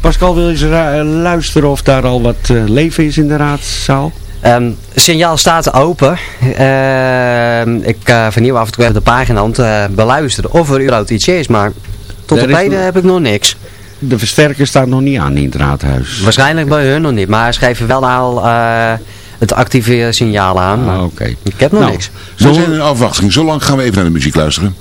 Pascal, wil je eens luisteren of daar al wat leven is in de raadzaal? Um, signaal staat open. Uh, ik uh, vernieuw af en toe even de pagina om te beluisteren of er überhaupt iets is, maar tot op heden heb ik nog niks. De versterker staat nog niet aan in het raadhuis. Waarschijnlijk bij hun nog niet, maar ze geven wel al uh, het actieve signaal aan. Ah, Oké. Ik heb nog nou, niks. We zijn in afwachting. Zolang gaan we even naar de muziek luisteren.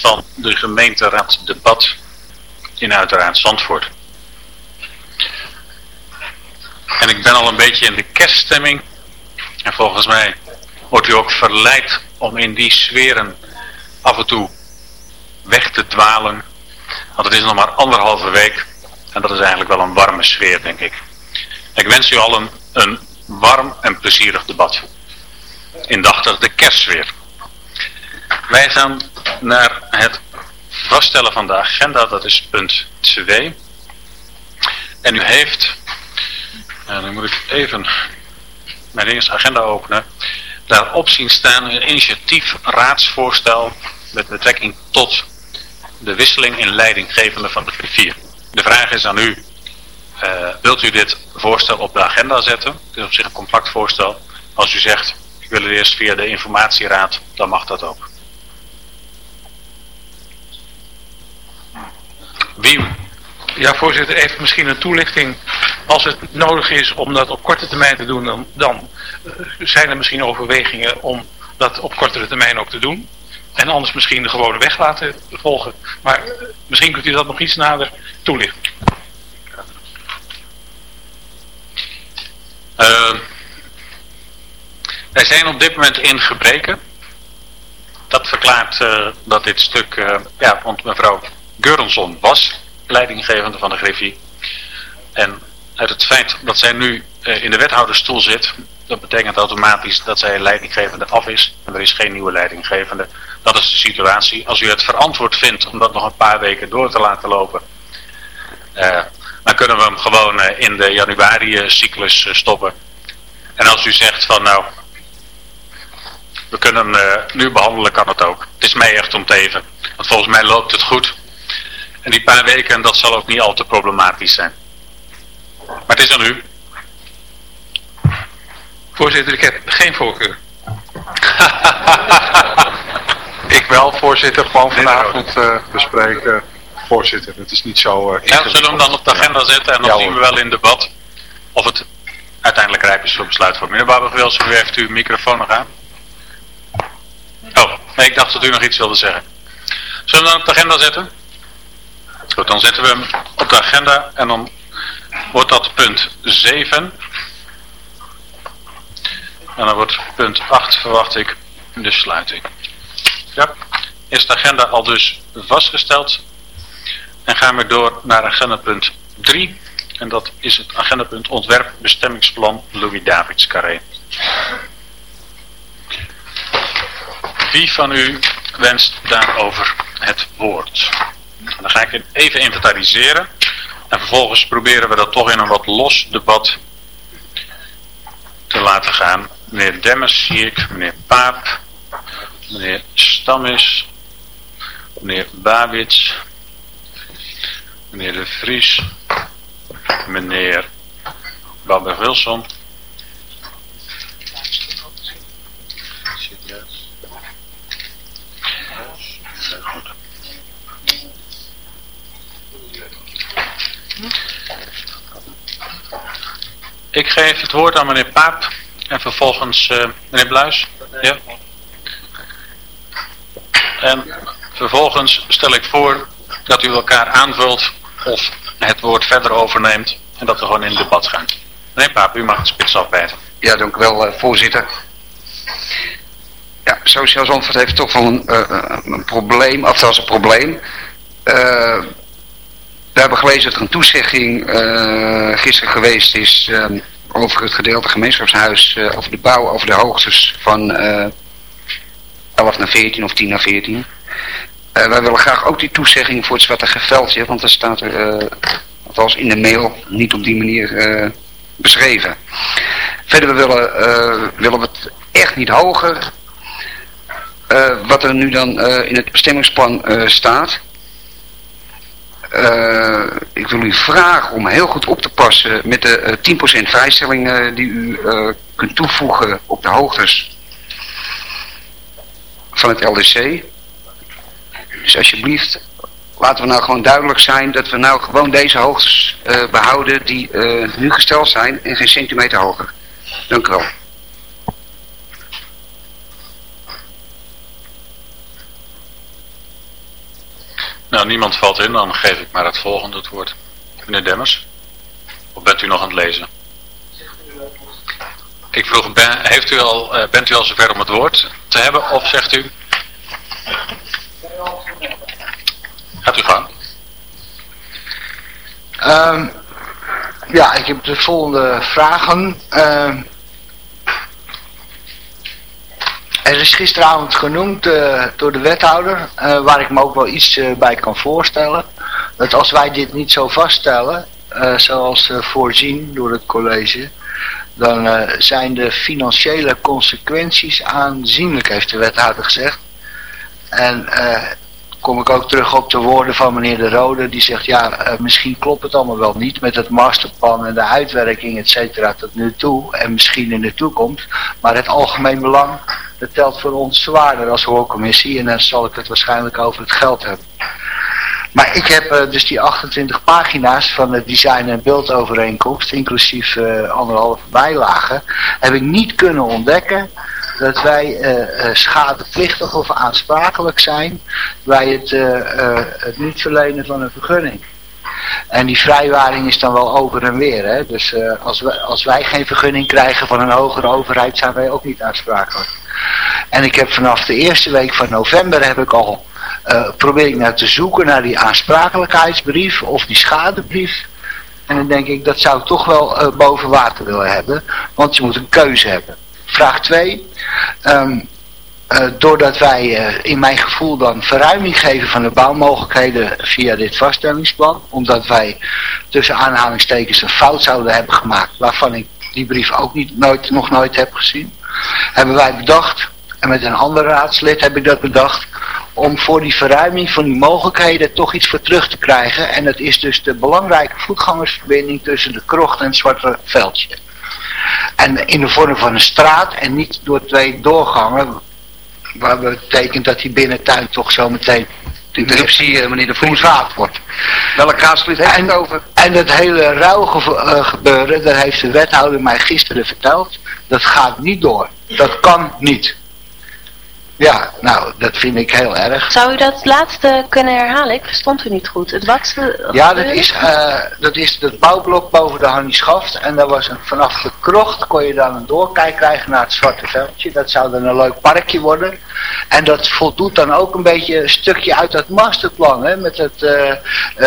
Van de gemeenteraad debat in uiteraard Zandvoort. En ik ben al een beetje in de kerststemming. En volgens mij wordt u ook verleid om in die sferen af en toe weg te dwalen. Want het is nog maar anderhalve week. En dat is eigenlijk wel een warme sfeer, denk ik. Ik wens u al een, een warm en plezierig debat. Indachtig de kerstsfeer. Wij gaan naar het vaststellen van de agenda, dat is punt 2. En u heeft, en dan moet ik even mijn eerste agenda openen, daarop zien staan een initiatief raadsvoorstel met betrekking tot de wisseling in leidinggevende van de griffier. De vraag is aan u, uh, wilt u dit voorstel op de agenda zetten? Het is op zich een compact voorstel. Als u zegt, ik wil het eerst via de informatieraad, dan mag dat ook. Wie? Ja, voorzitter, even misschien een toelichting. Als het nodig is om dat op korte termijn te doen, dan, eh, zijn er misschien overwegingen om dat op kortere termijn ook te doen. En anders misschien de gewone weg laten volgen. Maar eh, misschien kunt u dat nog iets nader toelichten. Uh, wij zijn op dit moment in gebreken. Dat verklaart dat dit stuk, uh, ja, want mevrouw Geurenson was leidinggevende van de Griffie. En uit het feit dat zij nu uh, in de wethouderstoel zit, dat betekent automatisch dat zij leidinggevende af is. En er is geen nieuwe leidinggevende. Dat is de situatie. Als u het verantwoord vindt om dat nog een paar weken door te laten lopen, uh, dan kunnen we hem gewoon uh, in de januari-cyclus stoppen. En als u zegt van nou, we kunnen hem nu behandelen, kan het ook. Het is mij echt om te even. Want volgens mij loopt het goed. En die paar weken, dat zal ook niet al te problematisch zijn. Maar het is aan u. Voorzitter, ik heb geen voorkeur. ik wel, voorzitter. Gewoon vanavond uh, bespreken. Voorzitter, het is niet zo... Uh, ja, zullen we hem dan op de agenda zetten en dan ja, zien we wel in debat of het uiteindelijk rijp is voor besluitvorming. Meneer Babbel-Wilson, u heeft uw microfoon nog aan. Oh, nee, ik dacht dat u nog iets wilde zeggen. Zullen we hem dan op de agenda zetten? Goed, dan zetten we hem op de agenda en dan wordt dat punt 7. En dan wordt punt 8 verwacht ik de sluiting. Ja, is de agenda al dus vastgesteld. En gaan we door naar agenda punt 3. En dat is het agendapunt ontwerp bestemmingsplan Louis Davids Carré. Wie van u wenst daarover het woord? Dan ga ik het even inventariseren. En vervolgens proberen we dat toch in een wat los debat te laten gaan. Meneer Demmers zie ik, meneer Paap, meneer Stammis, meneer Babits, meneer De Vries, meneer Babber Wilson Ik geef het woord aan meneer Paap en vervolgens uh, meneer Bluis. Ja. En vervolgens stel ik voor dat u elkaar aanvult of het woord verder overneemt en dat we gewoon in debat gaan. Meneer Paap, u mag het spits afbijten. Ja, dank u wel, uh, voorzitter. Ja, Sociaal Zandvoort heeft toch wel een, uh, een probleem, of zelfs een probleem. We hebben gelezen dat er een toezegging gisteren geweest is over het gedeelte gemeenschapshuis, over de bouw, over de hoogtes van 11 naar 14 of 10 naar 14. wij willen graag ook die toezegging voor het Zwarte Geveldje, want er staat er, althans in de mail, niet op die manier beschreven. Verder willen, uh, willen we het echt niet hoger. Uh, wat er nu dan uh, in het bestemmingsplan staat. Ik wil u vragen om heel goed op te passen met de 10% vrijstelling die u kunt toevoegen op de hoogtes van het LDC. Dus alsjeblieft, laten we nou gewoon duidelijk zijn dat we nou gewoon deze hoogtes behouden die nu gesteld zijn en geen centimeter hoger. Dank u wel. Nou, niemand valt in, dan geef ik maar het volgende het woord. Meneer Demmers, of bent u nog aan het lezen? Ik vroeg, ben, heeft u al, uh, bent u al zover om het woord te hebben, of zegt u... Gaat u gang. Um, ja, ik heb de volgende vragen. Um, er is gisteravond genoemd uh, door de wethouder, uh, waar ik me ook wel iets uh, bij kan voorstellen. Dat als wij dit niet zo vaststellen, zoals voorzien door het college, dan zijn de financiële consequenties aanzienlijk, heeft de wethouder gezegd. En kom ik ook terug op de woorden van meneer De Rode. Die zegt, ja, uh, misschien klopt het allemaal wel niet met het masterplan en de uitwerking, et cetera, tot nu toe. En misschien in de toekomst. Maar het algemeen belang, dat telt voor ons zwaarder als hoorcommissie. En dan zal ik het waarschijnlijk over het geld hebben. Maar ik heb uh, dus die 28 pagina's van de design- en beeldovereenkomst, inclusief uh, anderhalve bijlagen, heb ik niet kunnen ontdekken dat wij uh, schadeplichtig of aansprakelijk zijn bij het, uh, het niet verlenen van een vergunning. En die vrijwaring is dan wel over en weer. Hè? Dus als, we, als wij geen vergunning krijgen van een hogere overheid zijn wij ook niet aansprakelijk. En ik heb vanaf de eerste week van november heb ik al probeer ik nou te zoeken naar die aansprakelijkheidsbrief of die schadebrief. En dan denk ik, dat zou ik toch wel boven water willen hebben. Want je moet een keuze hebben. Vraag 2. Um, uh, doordat wij uh, in mijn gevoel dan verruiming geven van de bouwmogelijkheden via dit vaststellingsplan. Omdat wij tussen aanhalingstekens een fout zouden hebben gemaakt. Waarvan ik die brief ook niet, nooit, nog nooit heb gezien. Hebben wij bedacht, en met een ander raadslid heb ik dat bedacht. Om voor die verruiming van die mogelijkheden toch iets voor terug te krijgen. En dat is dus de belangrijke voetgangersverbinding tussen de krocht en het Zwarte Veldje. En in de vorm van een straat en niet door twee doorgangen. Waar betekent dat die binnentuin toch zo meteen interruptie, uh, meneer de privaat wordt. Welk raadslid heeft het over? En dat hele ruilgebeuren, daar heeft de wethouder mij gisteren verteld, dat gaat niet door. Dat kan niet. Ja, nou, dat vind ik heel erg. Zou u dat laatste kunnen herhalen? Ik verstond u niet goed. Het watste... Ja, dat is, uh, dat is het bouwblok boven de Hannieschaft. En daar was een, vanaf de krocht kon je dan een doorkijk krijgen naar het Zwarte Veldje. Dat zou dan een leuk parkje worden. En dat voldoet dan ook een beetje een stukje uit dat masterplan. Hè, met het uh, uh,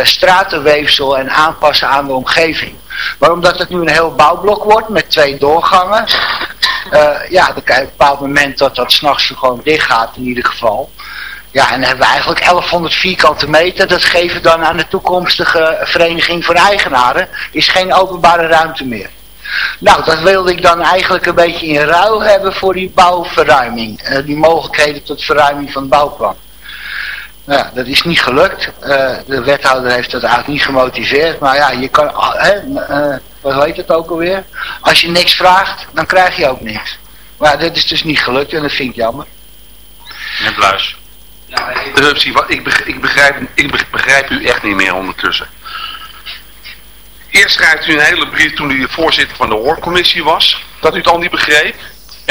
stratenweefsel en aanpassen aan de omgeving. Maar omdat het nu een heel bouwblok wordt met twee doorgangen. Uh, ja, op een bepaald moment dat dat s'nachts gewoon dicht gaat in ieder geval. Ja, en dan hebben we eigenlijk 1100 vierkante meter. Dat geven we dan aan de toekomstige vereniging voor eigenaren. Is geen openbare ruimte meer. Nou, dat wilde ik dan eigenlijk een beetje in ruil hebben voor die bouwverruiming. Uh, die mogelijkheden tot verruiming van het bouwplan. Nou dat is niet gelukt. Uh, de wethouder heeft dat eigenlijk niet gemotiveerd. Maar ja, je kan, wat heet het ook alweer? Als je niks vraagt, dan krijg je ook niks. Maar dat is dus niet gelukt en dat vind ik jammer. Meneer Bluis. Ja, ik, begrijp, ik, begrijp, ik begrijp u echt niet meer ondertussen. eerst schrijft u een hele brief toen u voorzitter van de hoorcommissie was, dat u het al niet begreep.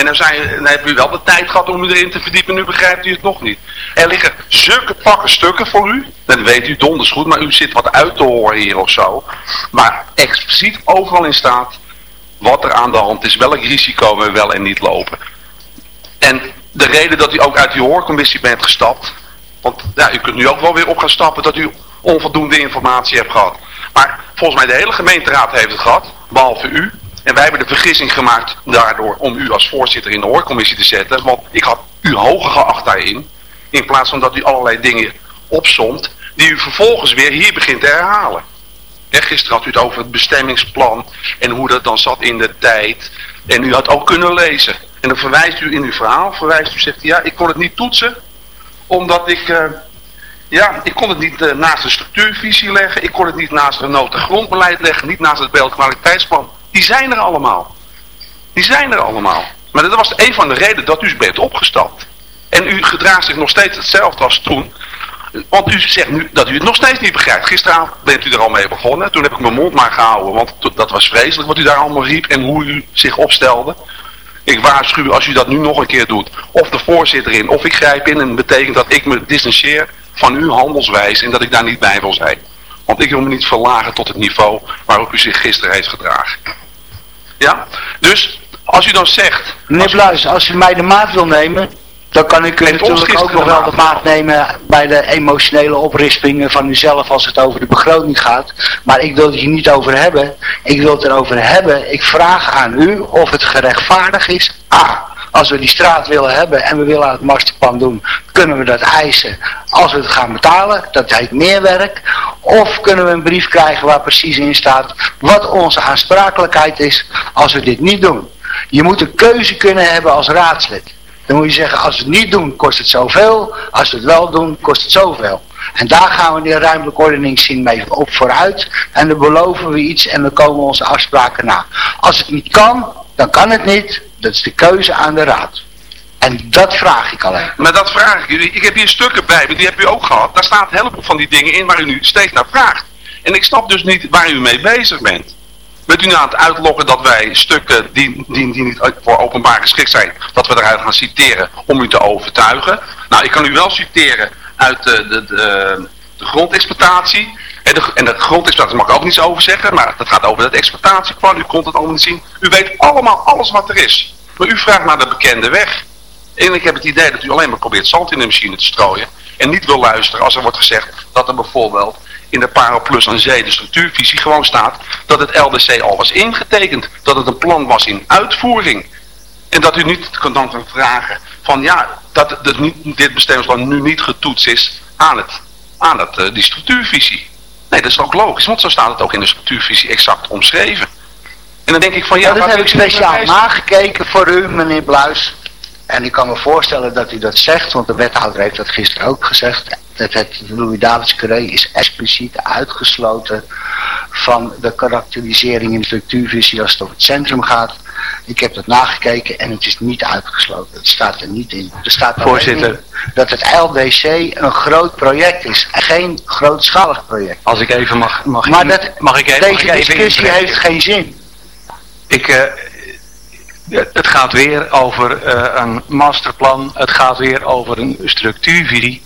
En dan, zijn, dan heeft u wel de tijd gehad om u erin te verdiepen, nu begrijpt u het nog niet. Er liggen zulke pakken stukken voor u, dat weet u donders goed, maar u zit wat uit te horen hier of zo. Maar expliciet overal in staat wat er aan de hand is, welk risico we wel en niet lopen. En de reden dat u ook uit die hoorcommissie bent gestapt, want ja, u kunt nu ook wel weer op gaan stappen dat u onvoldoende informatie hebt gehad. Maar volgens mij de hele gemeenteraad heeft het gehad, behalve u. En wij hebben de vergissing gemaakt daardoor om u als voorzitter in de hoorcommissie te zetten. Want ik had u hoger geacht daarin. In plaats van dat u allerlei dingen opsomt die u vervolgens weer hier begint te herhalen. En gisteren had u het over het bestemmingsplan en hoe dat dan zat in de tijd. En u had ook kunnen lezen. En dan verwijst u in uw verhaal, verwijst u zegt ja, ik kon het niet toetsen. Omdat ik, uh, ja, ik kon het niet uh, naast de structuurvisie leggen. Ik kon het niet naast het noten grondbeleid leggen. Niet naast het beeldkwaliteitsplan. Die zijn er allemaal. Die zijn er allemaal. Maar dat was een van de redenen dat u bent opgestapt. En u gedraagt zich nog steeds hetzelfde als toen. Want u zegt nu dat u het nog steeds niet begrijpt. Gisteravond bent u er al mee begonnen. Toen heb ik mijn mond maar gehouden. Want dat was vreselijk wat u daar allemaal riep en hoe u zich opstelde. Ik waarschuw als u dat nu nog een keer doet. Of de voorzitter in, of ik grijp in. En betekent dat ik me distancieer van uw handelswijs en dat ik daar niet bij wil zijn. Want ik wil me niet verlagen tot het niveau waarop u zich gisteren heeft gedragen. Ja? Dus als u dan zegt... Meneer Bluis, als u mij de maat wil nemen, dan kan ik u natuurlijk ook nog wel de maat nemen bij de emotionele oprispingen van uzelf als het over de begroting gaat. Maar ik wil het hier niet over hebben. Ik wil het erover hebben. Ik vraag aan u of het gerechtvaardig is. A. Als we die straat willen hebben en we willen het masterplan doen, kunnen we dat eisen als we het gaan betalen. Dat heet meer werk. Of kunnen we een brief krijgen waar precies in staat wat onze aansprakelijkheid is als we dit niet doen. Je moet een keuze kunnen hebben als raadslid. Dan moet je zeggen, als we het niet doen, kost het zoveel. Als we het wel doen, kost het zoveel. En daar gaan we die ruimtelijke ordeningszin mee op vooruit. En dan beloven we iets en dan komen onze afspraken na. Als het niet kan, dan kan het niet. Dat is de keuze aan de raad. En dat vraag ik alleen. Maar dat vraag ik u. Ik heb hier stukken bij me, die heb u ook gehad. Daar staat een heleboel van die dingen in waar u nu steeds naar vraagt. En ik snap dus niet waar u mee bezig bent. Bent u nou aan het uitlokken dat wij stukken die, die, die niet voor openbaar geschikt zijn, dat we eruit gaan citeren om u te overtuigen? Nou, ik kan u wel citeren uit de, de, de, de grondexploitatie. En de, en de grondexploitatie mag ik ook niets over zeggen, maar dat gaat over het exploitatieplan. U kon het allemaal niet zien. U weet allemaal alles wat er is. Maar u vraagt naar de bekende weg. En ik heb het idee dat u alleen maar probeert zand in de machine te strooien. En niet wil luisteren als er wordt gezegd dat er bijvoorbeeld in de Paraplus aan Zee, de structuurvisie, gewoon staat dat het LDC al was ingetekend. Dat het een plan was in uitvoering. En dat u niet kan dan vragen van ja, dat, dat dit bestemmingsplan nu niet getoetst is aan, het, aan het, uh, die structuurvisie. Nee, dat is ook logisch, want zo staat het ook in de structuurvisie exact omschreven. En dan denk ik van ja... ja dat heb ik speciaal nagekeken voor u, meneer Bluis. En ik kan me voorstellen dat u dat zegt, want de wethouder heeft dat gisteren ook gezegd. Dat het Louis Davids Carré is expliciet uitgesloten van de karakterisering in de structuurvisie als het over het centrum gaat. Ik heb dat nagekeken en het is niet uitgesloten. Het staat er niet in. Er staat Voorzitter. In dat het LDC een groot project is en geen grootschalig project. Als ik even mag... mag maar dat, mag ik even, deze mag ik even discussie heeft geen zin. Ik... Uh, het gaat weer over uh, een masterplan, het gaat weer over een structuurvisie.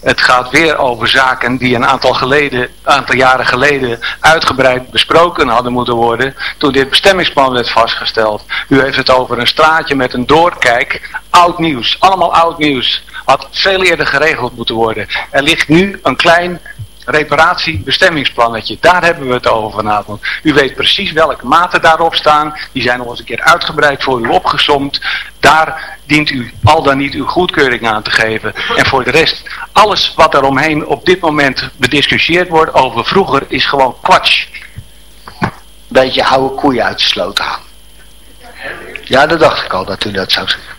Het gaat weer over zaken die een aantal, geleden, aantal jaren geleden uitgebreid besproken hadden moeten worden toen dit bestemmingsplan werd vastgesteld. U heeft het over een straatje met een doorkijk, oud nieuws, allemaal oud nieuws. Had veel eerder geregeld moeten worden. Er ligt nu een klein reparatiebestemmingsplannetje. Daar hebben we het over vanavond. U weet precies welke maten daarop staan. Die zijn nog eens een keer uitgebreid voor u opgesomd. Daar dient u al dan niet uw goedkeuring aan te geven. En voor de rest, alles wat er omheen op dit moment bediscussieerd wordt over vroeger is gewoon kwats. Beetje oude koeien uit de sloot halen. Ja, dat dacht ik al dat u dat zou zeggen.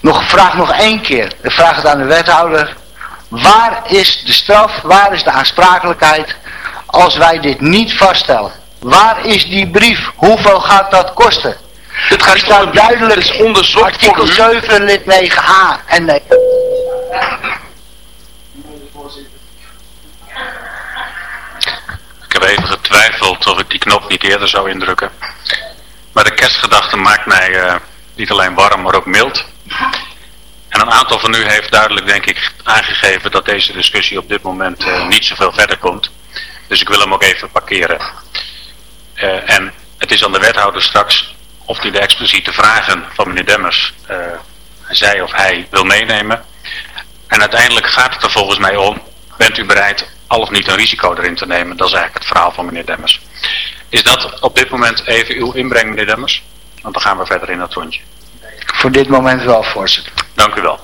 Nog, vraag nog één keer. Ik vraag het aan de wethouder. Waar is de straf, waar is de aansprakelijkheid als wij dit niet vaststellen? Waar is die brief? Hoeveel gaat dat kosten? Het gaat staat duidelijk is onderzocht artikel 7 lid 9a en nee. Ik heb even getwijfeld getwijfeld of ik die knop niet eerder zou indrukken. Maar de kerstgedachte maakt mij uh, niet alleen warm, maar ook mild. En een aantal van u heeft duidelijk, denk ik, aangegeven dat deze discussie op dit moment uh, niet zoveel verder komt. Dus ik wil hem ook even parkeren. Uh, en het is aan de wethouder straks of hij de expliciete vragen van meneer Demmers, uh, zij of hij, wil meenemen. En uiteindelijk gaat het er volgens mij om, bent u bereid al of niet een risico erin te nemen? Dat is eigenlijk het verhaal van meneer Demmers. Is dat op dit moment even uw inbreng, meneer Demmers? Want dan gaan we verder in dat rondje. Voor dit moment wel, voorzitter. Dank u wel.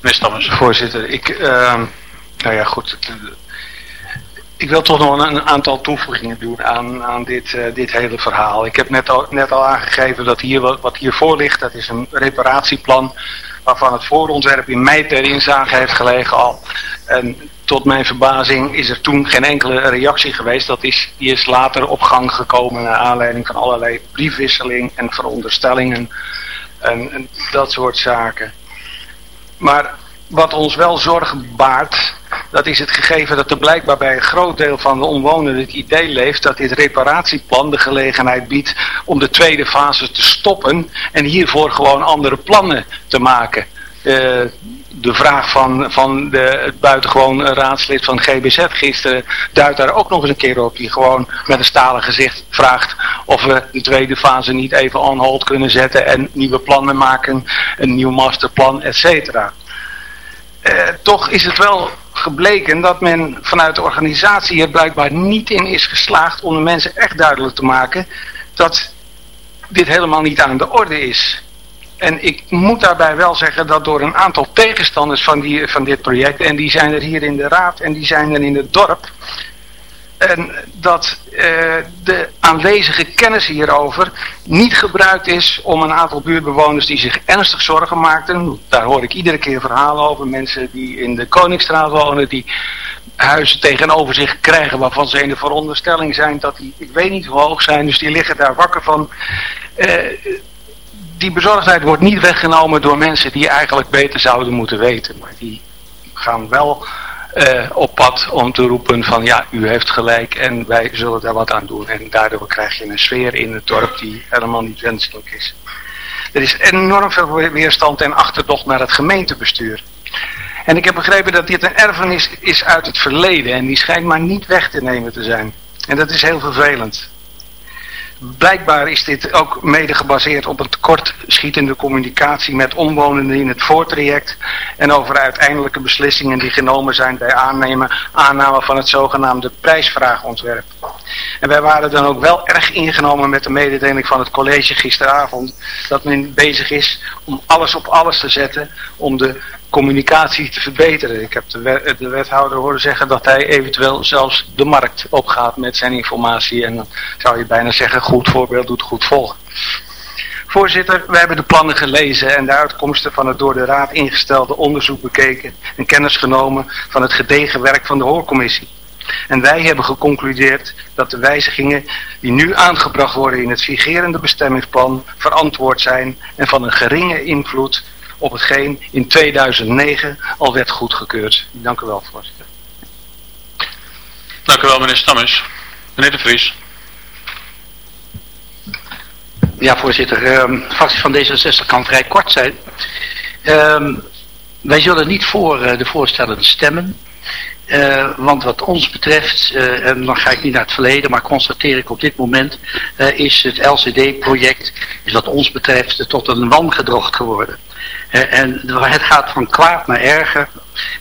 Meneer Stammers. Voorzitter, ik, uh, nou ja goed, ik wil toch nog een, aantal toevoegingen doen aan, aan dit, uh, dit hele verhaal. Ik heb net al, net al aangegeven dat hier wat, wat hiervoor ligt, dat is een reparatieplan waarvan het voorontwerp in mei ter inzage heeft gelegen al. En tot mijn verbazing is er toen geen enkele reactie geweest. Dat is, die is later op gang gekomen naar aanleiding van allerlei briefwisseling en veronderstellingen en, en dat soort zaken. Maar wat ons wel zorgen baart, dat is het gegeven dat er blijkbaar bij een groot deel van de omwonenden het idee leeft dat dit reparatieplan de gelegenheid biedt om de tweede fase te stoppen en hiervoor gewoon andere plannen te maken. Uh, de vraag van, van de, het buitengewoon raadslid van GBZ gisteren duidt daar ook nog eens een keer op. Die gewoon met een stalen gezicht vraagt of we de tweede fase niet even on hold kunnen zetten en nieuwe plannen maken, een nieuw masterplan, et cetera. Uh, toch is het wel gebleken dat men vanuit de organisatie er blijkbaar niet in is geslaagd om de mensen echt duidelijk te maken dat dit helemaal niet aan de orde is. En ik moet daarbij wel zeggen dat door een aantal tegenstanders van, die, van dit project, en die zijn er hier in de raad en die zijn er in het dorp, en dat uh, de aanwezige kennis hierover niet gebruikt is om een aantal buurtbewoners die zich ernstig zorgen maakten. Daar hoor ik iedere keer verhalen over. Mensen die in de Koningsstraat wonen, die huizen tegenover zich krijgen waarvan ze in de veronderstelling zijn dat die, ik weet niet hoe hoog zijn, dus die liggen daar wakker van. Uh, die bezorgdheid wordt niet weggenomen door mensen die eigenlijk beter zouden moeten weten. Maar die gaan wel uh, op pad om te roepen van ja, u heeft gelijk en wij zullen daar wat aan doen. En daardoor krijg je een sfeer in het dorp die helemaal niet wenselijk is. Er is enorm veel weerstand en achterdocht naar het gemeentebestuur. En ik heb begrepen dat dit een erfenis is uit het verleden en die schijnt maar niet weg te nemen te zijn. En dat is heel vervelend. Blijkbaar is dit ook mede gebaseerd op een tekortschietende communicatie met omwonenden in het voortraject en over uiteindelijke beslissingen die genomen zijn bij aannemen, aanname van het zogenaamde prijsvraagontwerp. En wij waren dan ook wel erg ingenomen met de mededeling van het college gisteravond dat men bezig is om alles op alles te zetten om de communicatie te verbeteren. Ik heb de, wet, de, wethouder horen zeggen dat hij eventueel zelfs de markt opgaat met zijn informatie. En dan zou je bijna zeggen, goed voorbeeld doet goed volgen. Voorzitter, wij hebben de plannen gelezen en de uitkomsten van het door de raad ingestelde onderzoek bekeken en kennis genomen van het gedegen werk van de hoorcommissie. En wij hebben geconcludeerd dat de wijzigingen die nu aangebracht worden in het vigerende bestemmingsplan verantwoord zijn en van een geringe invloed op hetgeen in 2009 al werd goedgekeurd. Dank u wel, voorzitter. Dank u wel, meneer Stammers. Meneer De Vries. Ja, voorzitter. Um, de fractie van D66 kan vrij kort zijn. Um, wij zullen niet voor uh, de voorstellen stemmen. Uh, want wat ons betreft, uh, en dan ga ik niet naar het verleden, maar constateer ik op dit moment, uh, is het LCD-project, is wat ons betreft, tot een wangedrocht geworden. En het gaat van kwaad naar erger.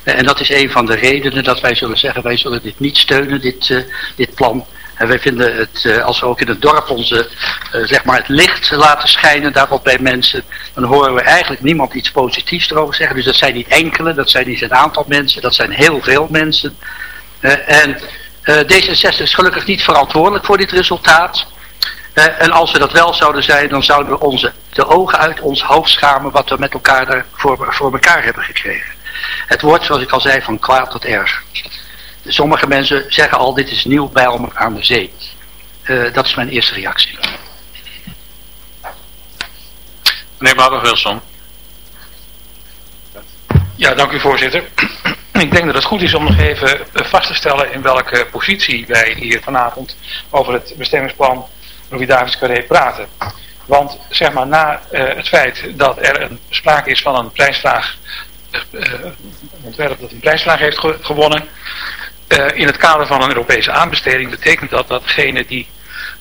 en dat is een van de redenen dat wij zullen zeggen, wij zullen dit niet steunen, dit, dit plan. En wij vinden het, als we ook in het dorp onze, zeg maar het licht laten schijnen daarop bij mensen, dan horen we eigenlijk niemand iets positiefs erover zeggen. Dus dat zijn niet enkele, dat zijn niet een aantal mensen, dat zijn heel veel mensen. En D66 is gelukkig niet verantwoordelijk voor dit resultaat. En als we dat wel zouden zijn, dan zouden we onze, de ogen uit ons hoofd schamen wat we met elkaar er voor, voor elkaar hebben gekregen. Het wordt, zoals ik al zei, van kwaad tot erg. Sommige mensen zeggen al, dit is nieuw bij aan de zee. Uh, dat is mijn eerste reactie. Meneer Barbara Wilson. Ja, dank u voorzitter. ik denk dat het goed is om nog even vast te stellen in welke positie wij hier vanavond over het bestemmingsplan Louis Davids Carré praten. Want zeg maar na het feit dat er een sprake is van een prijsvraag, een ontwerp dat een prijsvraag heeft gewonnen, in het kader van een Europese aanbesteding betekent dat dat degene die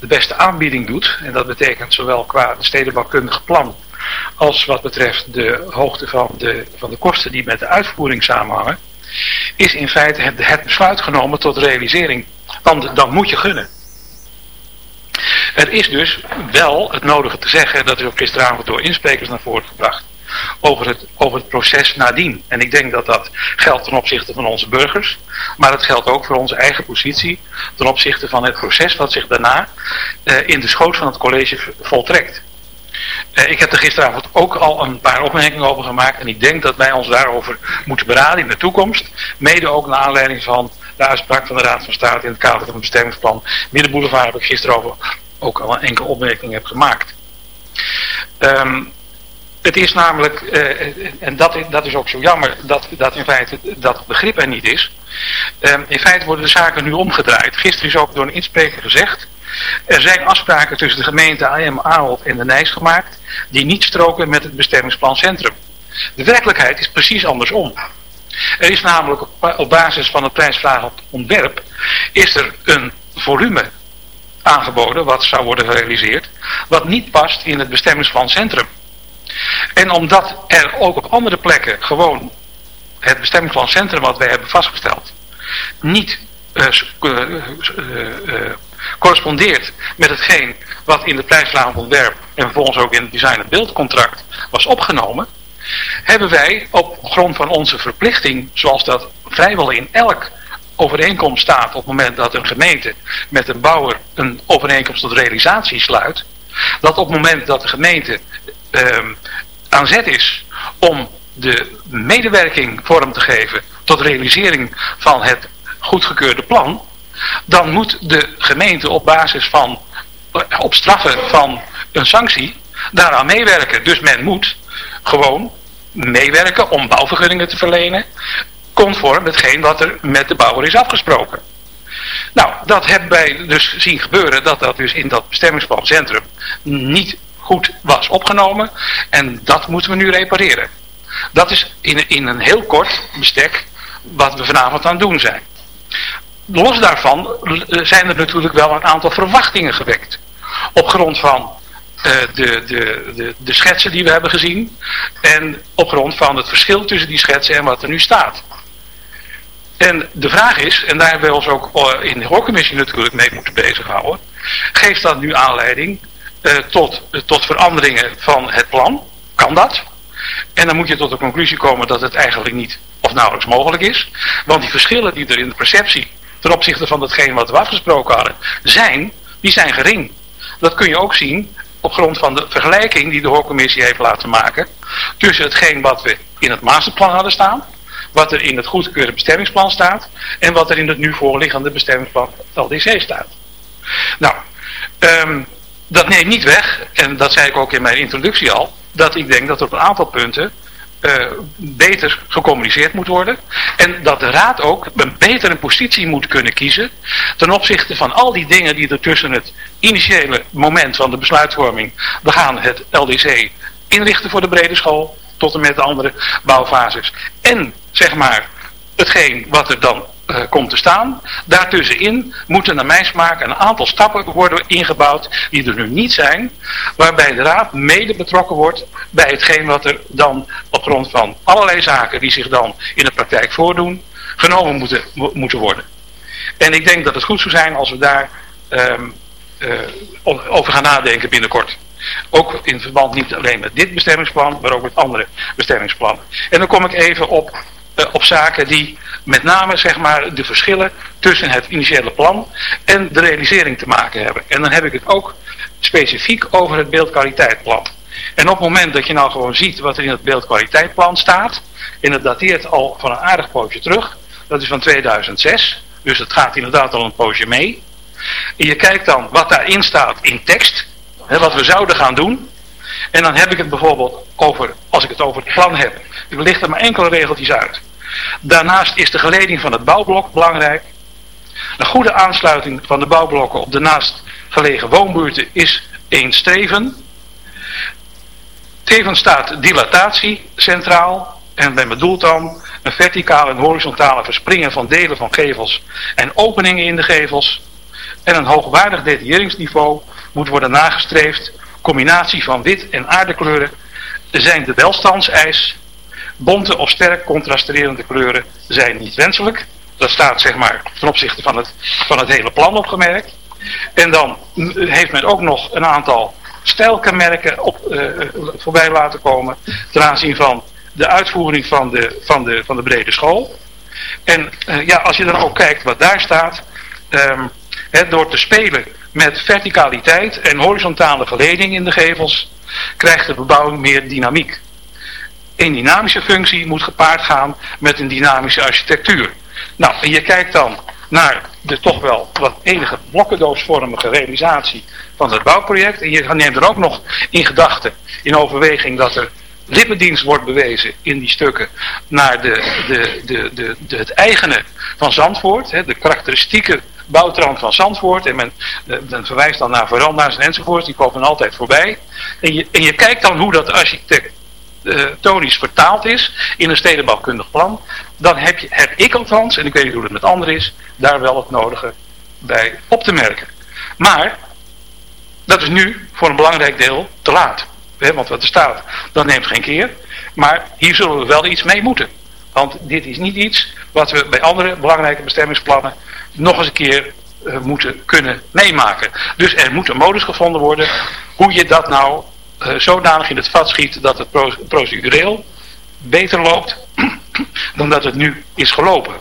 de beste aanbieding doet, en dat betekent zowel qua stedenbouwkundige plan als wat betreft de hoogte van de, van de kosten die met de uitvoering samenhangen, is in feite het, het besluit genomen tot realisering. Dan, dan moet je gunnen. Er is dus wel het nodige te zeggen, dat is ook gisteravond door insprekers naar voren gebracht, over het, over het proces nadien. En ik denk dat dat geldt ten opzichte van onze burgers, maar het geldt ook voor onze eigen positie ten opzichte van het proces wat zich daarna uh, in de schoot van het college voltrekt. Uh, ik heb er gisteravond ook al een paar opmerkingen over gemaakt en ik denk dat wij ons daarover moeten beraden in de toekomst. Mede ook naar aanleiding van de uitspraak van de Raad van State in het kader van het bestemmingsplan Middenboulevard heb ik gisteren over ook al een enkele opmerking heb gemaakt. Um, het is namelijk, uh, en dat, dat is ook zo jammer, dat, dat in feite dat begrip er niet is. Um, in feite worden de zaken nu omgedraaid. Gisteren is ook door een inspreker gezegd, er zijn afspraken tussen de gemeente AM Ahold en de Nijs gemaakt, die niet stroken met het bestemmingsplan Centrum. De werkelijkheid is precies andersom. Er is namelijk op, op basis van het prijsvraag op ontwerp, is er een volume aangeboden, wat zou worden gerealiseerd, wat niet past in het bestemmingsplan Centrum. En omdat er ook op andere plekken gewoon het bestemmingsplan centrum wat wij hebben vastgesteld niet uh, uh, uh, correspondeert met hetgeen wat in de ontwerp en vervolgens ook in het design- en beeldcontract was opgenomen, hebben wij op grond van onze verplichting, zoals dat vrijwel in elk overeenkomst staat op het moment dat een gemeente met een bouwer een overeenkomst tot realisatie sluit, dat op het moment dat de gemeente um, aan zet is om de medewerking vorm te geven tot realisering van het goedgekeurde plan, dan moet de gemeente op basis van, op straffen van een sanctie, daaraan meewerken. Dus men moet gewoon meewerken om bouwvergunningen te verlenen, conform hetgeen wat er met de bouwer is afgesproken. Nou, dat hebben wij dus zien gebeuren, dat dat dus in dat bestemmingsplan centrum niet goed was opgenomen. En dat moeten we nu repareren. Dat is in, in een heel kort bestek wat we vanavond aan het doen zijn. Los daarvan zijn er natuurlijk wel een aantal verwachtingen gewekt. Op grond van de, de, de, de schetsen die we hebben gezien. En op grond van het verschil tussen die schetsen en wat er nu staat. En de vraag is, en daar hebben we ons ook eh, in de hoorcommissie natuurlijk mee moeten bezighouden. Geeft dat nu aanleiding uh, tot, uh, tot veranderingen van het plan. Kan dat? En dan moet je tot de conclusie komen dat het eigenlijk niet of nauwelijks mogelijk is. Want die verschillen die er in de perceptie ten opzichte van datgene wat we afgesproken hadden zijn, die zijn gering. Dat kun je ook zien op grond van de vergelijking die de hoorcommissie heeft laten maken tussen hetgeen wat we in het masterplan hadden staan, wat er in het goedgekeurde bestemmingsplan staat en wat er in het nu voorliggende bestemmingsplan LDC staat. Nou, um, dat neemt niet weg, en dat zei ik ook in mijn introductie al, dat ik denk dat er op een aantal punten uh, beter gecommuniceerd moet worden. En dat de raad ook een betere positie moet kunnen kiezen ten opzichte van al die dingen die er tussen het initiële moment van de besluitvorming, we gaan het LDC inrichten voor de brede school, tot en met de andere bouwfases. En zeg maar hetgeen wat er dan uh, komt te staan. Daartussenin moeten naar mijn smaak een aantal stappen worden ingebouwd die er nu niet zijn. Waarbij de raad mede betrokken wordt bij hetgeen wat er dan op grond van allerlei zaken die zich dan in de praktijk voordoen, genomen moeten, moeten worden. En ik denk dat het goed zou zijn als we daar um, uh, over gaan nadenken binnenkort. Ook in verband niet alleen met dit bestemmingsplan, maar ook met andere bestemmingsplannen. En dan kom ik even op op zaken die met name zeg maar, de verschillen tussen het initiële plan en de realisering te maken hebben. En dan heb ik het ook specifiek over het beeldkwaliteitplan. En op het moment dat je nou gewoon ziet wat er in het beeldkwaliteitplan staat, en het dateert al van een aardig poosje terug, dat is van 2006, dus het gaat inderdaad al een poosje mee. En je kijkt dan wat daarin staat in tekst, hè, wat we zouden gaan doen. En dan heb ik het bijvoorbeeld over, als ik het over het plan heb, ik licht er maar enkele regeltjes uit. Daarnaast is de geleding van het bouwblok belangrijk. Een goede aansluiting van de bouwblokken op de naast gelegen woonbuurten is één streven. Tevens staat dilatatie centraal en men bedoelt dan een verticale en horizontale verspringen van delen van gevels en openingen in de gevels. En een hoogwaardig detailleringsniveau moet worden nagestreefd. Combinatie van wit en aardekleuren zijn de welstandseis. Bonte of sterk contrasterende kleuren zijn niet wenselijk. Dat staat zeg maar ten opzichte van het, van het hele plan opgemerkt. En dan heeft men ook nog een aantal stijlkenmerken op, uh, voorbij laten komen ten aanzien van de uitvoering van de, van de, van de brede school. En uh, ja, als je dan ook kijkt wat daar staat, he, door te spelen met verticaliteit en horizontale geleding in de gevels, krijgt de bebouwing meer dynamiek. Een dynamische functie moet gepaard gaan met een dynamische architectuur. Nou, en je kijkt dan naar de toch wel wat enige blokkendoosvormige realisatie van het bouwproject. En je neemt er ook nog in gedachten, in overweging dat er lippendienst wordt bewezen in die stukken naar de, de, de, de, het eigene van Zandvoort, hè, de karakteristieke bouwtrand van Zandvoort. En men, men verwijst dan naar veranda's en enzovoort, die komen altijd voorbij. En je, en je kijkt dan hoe dat architect tonisch vertaald is in een stedenbouwkundig plan, dan heb, je, ik althans, en ik weet niet hoe het met anderen is, daar wel het nodige bij op te merken. Maar, dat is nu voor een belangrijk deel te laat. Hè, want wat er staat, dat neemt geen keer. Maar hier zullen we wel iets mee moeten. Want dit is niet iets wat we bij andere belangrijke bestemmingsplannen nog eens een keer uh, moeten kunnen meemaken. Dus er moet een modus gevonden worden hoe je dat nou zodanig in het vat schiet dat het pro procedureel beter loopt dan dat het nu is gelopen.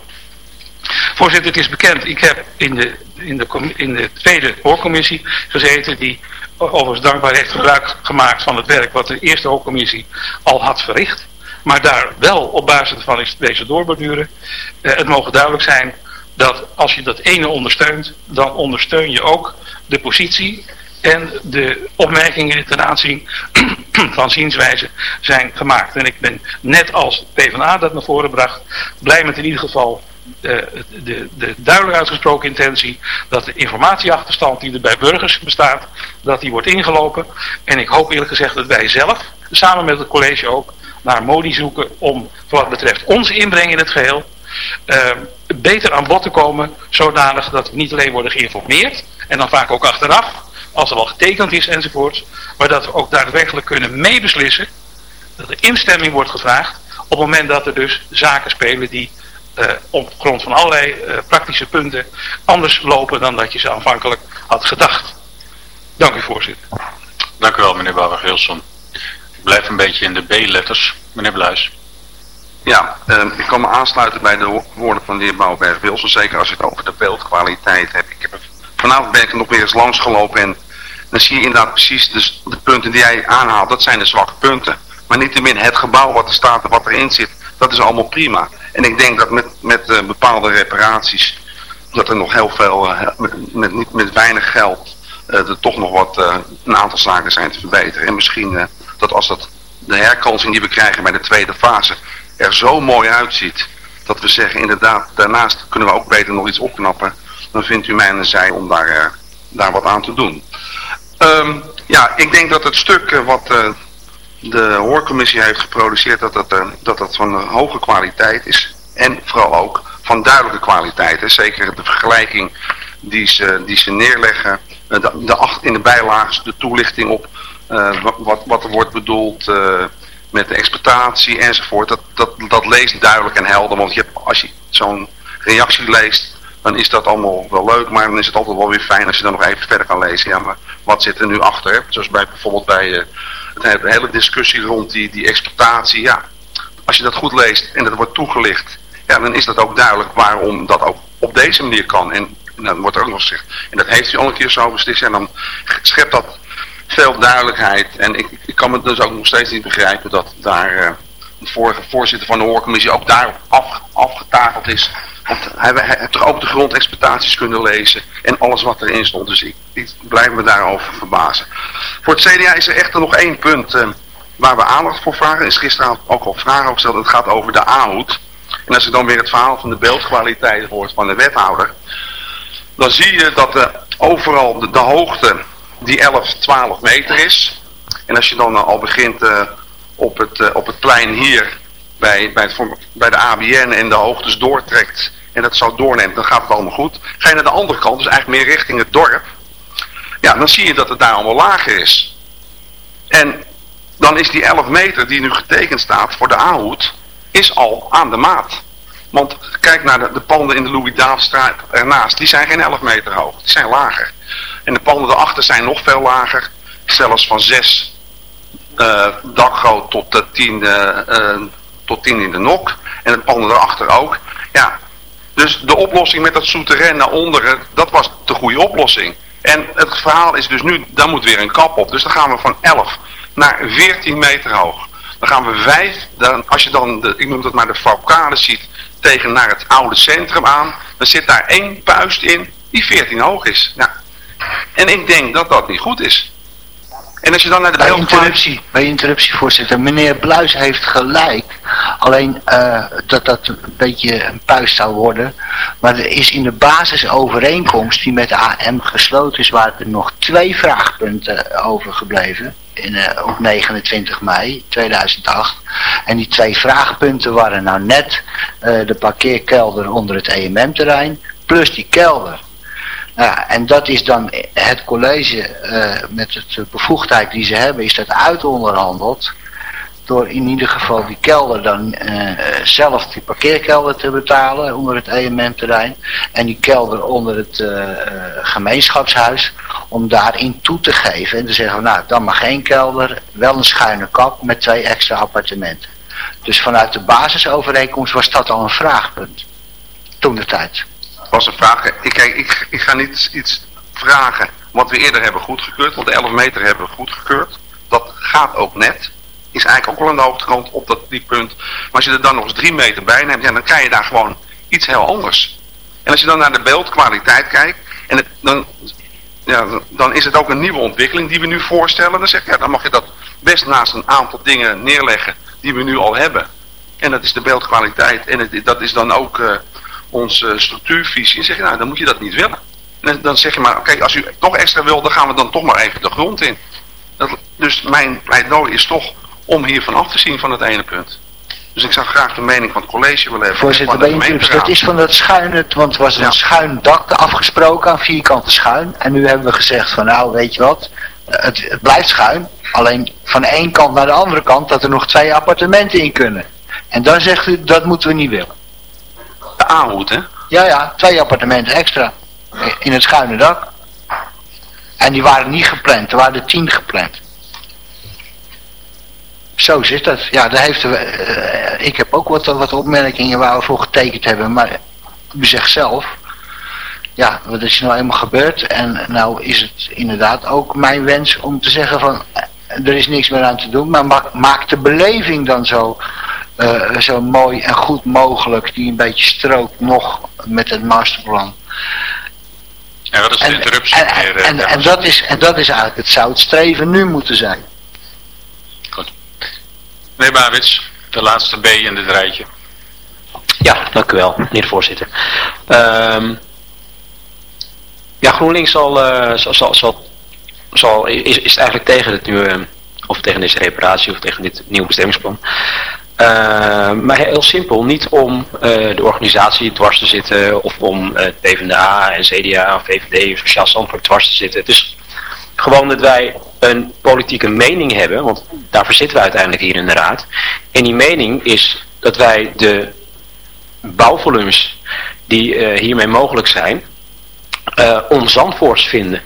Voorzitter, het is bekend, ik heb in de, in de, in de tweede hoorcommissie gezeten die overigens dankbaar heeft gebruik gemaakt van het werk wat de eerste hoorcommissie al had verricht. Maar daar wel op basis van is deze doorborduren. Uh, het mogen duidelijk zijn dat als je dat ene ondersteunt, dan ondersteun je ook de positie en de opmerkingen ten aanzien van zienswijze zijn gemaakt. En ik ben net als PvdA dat naar voren bracht, blij met in ieder geval de, de, de duidelijk uitgesproken intentie dat de informatieachterstand die er bij burgers bestaat, dat die wordt ingelopen. En ik hoop eerlijk gezegd dat wij zelf, samen met het college ook, naar modi zoeken om wat betreft onze inbreng in het geheel, uh, beter aan bod te komen, zodanig dat we niet alleen worden geïnformeerd, en dan vaak ook achteraf, als er al getekend is enzovoort, maar dat we ook daadwerkelijk kunnen meebeslissen, dat er instemming wordt gevraagd, op het moment dat er dus zaken spelen die uh, op grond van allerlei uh, praktische punten anders lopen dan dat je ze aanvankelijk had gedacht. Dank u voorzitter. Dank u wel meneer Bouwer-Gilson. Ik blijf een beetje in de B-letters. Meneer Bluis. Ja, uh, ik kan me aansluiten bij de woorden van de heer Bouwberg-Wilson. Zeker als je het over de beeldkwaliteit hebt. Ik heb vanavond ben ik er nog weer eens langs gelopen en dan zie je inderdaad precies de, punten die jij aanhaalt. Dat zijn de zwakke punten. Maar niettemin het gebouw wat er staat en wat erin zit, dat is allemaal prima. En ik denk dat met, met uh, bepaalde reparaties, dat er nog heel veel, uh, met, met, met weinig geld, uh, er toch nog wat, een aantal zaken zijn te verbeteren. En misschien dat als dat de herkansing die we krijgen bij de tweede fase er zo mooi uitziet, dat we zeggen inderdaad, daarnaast kunnen we ook beter nog iets opknappen, dan vindt u mij en zij om daar, daar wat aan te doen. Um, ja, ik denk dat het stuk wat de hoorcommissie heeft geproduceerd dat dat, dat dat van een hoge kwaliteit is. En vooral ook van duidelijke kwaliteit. Hè. Zeker de vergelijking die ze, die ze neerleggen. De, de acht, in de bijlagen de toelichting op wat, wat er wordt bedoeld met de exploitatie enzovoort. Dat, dat, dat leest duidelijk en helder. Want je hebt, als je zo'n reactie leest, dan is dat allemaal wel leuk. Maar dan is het altijd wel weer fijn als je dan nog even verder kan lezen. Ja, maar wat zit er nu achter? Zoals bij, bijvoorbeeld bij de hele discussie rond die, die exploitatie, ja, als je dat goed leest en dat wordt toegelicht, ja, dan is dat ook duidelijk waarom dat ook op deze manier kan. En, dan wordt er ook nog gezegd, en dat heeft hij al een keer zo beslist, en dan schept dat veel duidelijkheid. En ik, ik kan me dus ook nog steeds niet begrijpen dat daar de vorige voorzitter van de hoorcommissie ook daar af, afgetakeld is want hij, hij heeft toch ook de grondexploitaties kunnen lezen en alles wat erin stond. Dus ik, ik blijf me daarover verbazen. Voor het CDA is er echter nog één punt uh, waar we aandacht voor vragen. Is gisteravond ook al vragen gesteld. Het gaat over de aanhoed. En als ik dan weer het verhaal van de beeldkwaliteit hoort van de wethouder, dan zie je dat de, overal de, hoogte die 11, 12 meter is. En als je dan al begint op, het, uh, op het plein hier bij, bij, het, bij de ABN en de hoogtes doortrekt en dat zo doorneemt, dan gaat het allemaal goed. Ga je naar de andere kant, dus eigenlijk meer richting het dorp, ja, dan zie je dat het daar allemaal lager is. En dan is die 11 meter die nu getekend staat voor de aanhoed, is al aan de maat. Want kijk naar de, de panden in de Louis-Davidstraat ernaast, die zijn geen 11 meter hoog, die zijn lager. En de panden erachter zijn nog veel lager, zelfs van 6 uh, dakgoot tot, uh, 10, uh, tot 10 in de nok. En de panden erachter ook. Ja, dus de oplossing met dat souterrain naar onderen, dat was de goede oplossing. En het verhaal is dus nu, daar moet weer een kap op. Dus dan gaan we van 11 naar 14 meter hoog. Dan gaan we 5, dan, als je dan, de, ik noem dat maar de faucade ziet, tegen naar het oude centrum aan. Dan zit daar één puist in die 14 hoog is. Nou, en ik denk dat dat niet goed is. En als je dan naar de bij interruptie, bij interruptie voorzitter, meneer Bluis heeft gelijk. Alleen uh, dat dat een beetje een puist zou worden. Maar er is in de basisovereenkomst die met de AM gesloten is, waren er nog twee vraagpunten overgebleven. In, uh, op 29 mei 2008. En die twee vraagpunten waren nou net uh, de parkeerkelder onder het EMM-terrein plus die kelder. Ja, en dat is dan het college uh, met de bevoegdheid die ze hebben, is dat uitonderhandeld. Door in ieder geval die kelder dan uh, zelf die parkeerkelder te betalen onder het EMM-terrein. En die kelder onder het uh, gemeenschapshuis. Om daarin toe te geven. En te zeggen, nou dan mag geen kelder, wel een schuine kap met twee extra appartementen. Dus vanuit de basisovereenkomst was dat al een vraagpunt. Toen de tijd was een vraag. Ik, kijk, ik, ik ga niet iets vragen wat we eerder hebben goedgekeurd. Want de 11 meter hebben we goedgekeurd. Dat gaat ook net. Is eigenlijk ook wel aan de hoogtekant op dat, die punt. Maar als je er dan nog eens 3 meter bij neemt, ja, dan krijg je daar gewoon iets heel anders. En als je dan naar de beeldkwaliteit kijkt, en dan, ja, dan is het ook een nieuwe ontwikkeling die we nu voorstellen. Dan zeg je, ja, dan mag je dat best naast een aantal dingen neerleggen die we nu al hebben. En dat is de beeldkwaliteit. En het, dat is dan ook uh, onze structuurvisie. En zeg je, nou, dan moet je dat niet willen. En dan zeg je maar, oké, als u toch extra wil, dan gaan we dan toch maar even de grond in. Dat, dus mijn pleidooi is toch om hier van af te zien van het ene punt. Dus ik zou graag de mening van het college willen hebben. Voorzitter, bij dat is van dat schuine, want het was een ja. schuin dak afgesproken aan vierkante schuin. En nu hebben we gezegd van nou, weet je wat, het, het blijft schuin. Alleen van één kant naar de andere kant dat er nog twee appartementen in kunnen. En dan zegt u, dat moeten we niet willen. De aanhoed, hè? Ja, ja, twee appartementen extra. In het schuine dak. En die waren niet gepland, er waren er tien gepland. Zo zit dat. Ja, daar heeft, uh, ik heb ook wat, wat opmerkingen waar we voor getekend hebben. Maar u zegt zelf, ja, wat is nou eenmaal gebeurd? En nou is het inderdaad ook mijn wens om te zeggen van, er is niks meer aan te doen. Maar maak de beleving dan zo, uh, zo mooi en goed mogelijk, die een beetje strookt nog met het masterplan. En wat is de interruptie? En, en, en, en, dat is, en dat is eigenlijk, het zou het streven nu moeten zijn. Goed. Meneer Babits, de laatste B in dit rijtje. Ja, dank u wel, meneer de voorzitter. Um, ja, GroenLinks zal, uh, zal, zal, zal, zal, is, is eigenlijk tegen het nieuwe, of tegen deze reparatie of tegen dit nieuwe bestemmingsplan. Uh, maar heel simpel, niet om uh, de organisatie dwars te zitten of om uh, PvdA en CDA of VVD of Sociaal Standpunt dwars te zitten. Het is gewoon dat wij een politieke mening hebben, want daarvoor zitten we uiteindelijk hier in de raad. En die mening is dat wij de bouwvolumes die hiermee mogelijk zijn, onzandvoors vinden.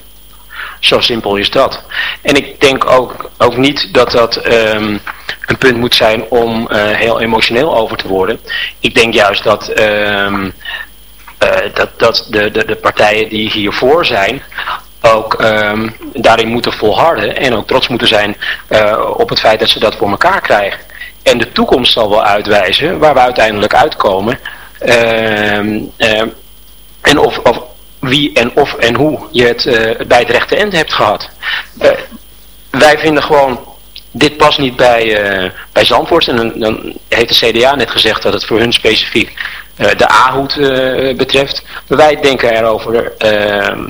Zo simpel is dat. En ik denk ook, ook niet dat dat um, een punt moet zijn om uh, heel emotioneel over te worden. Ik denk juist dat, um, uh, dat, dat de, de, de partijen die hiervoor zijn ook um, daarin moeten volharden en ook trots moeten zijn uh, op het feit dat ze dat voor elkaar krijgen. En de toekomst zal wel uitwijzen waar we uiteindelijk uitkomen. en of, of wie en of en hoe je het uh, bij het rechte eind hebt gehad. Uh, wij vinden gewoon dit past niet bij, uh, bij Zandvoort. En dan, heeft de CDA net gezegd dat het voor hun specifiek de A-hoed betreft. Maar wij denken erover, ehm,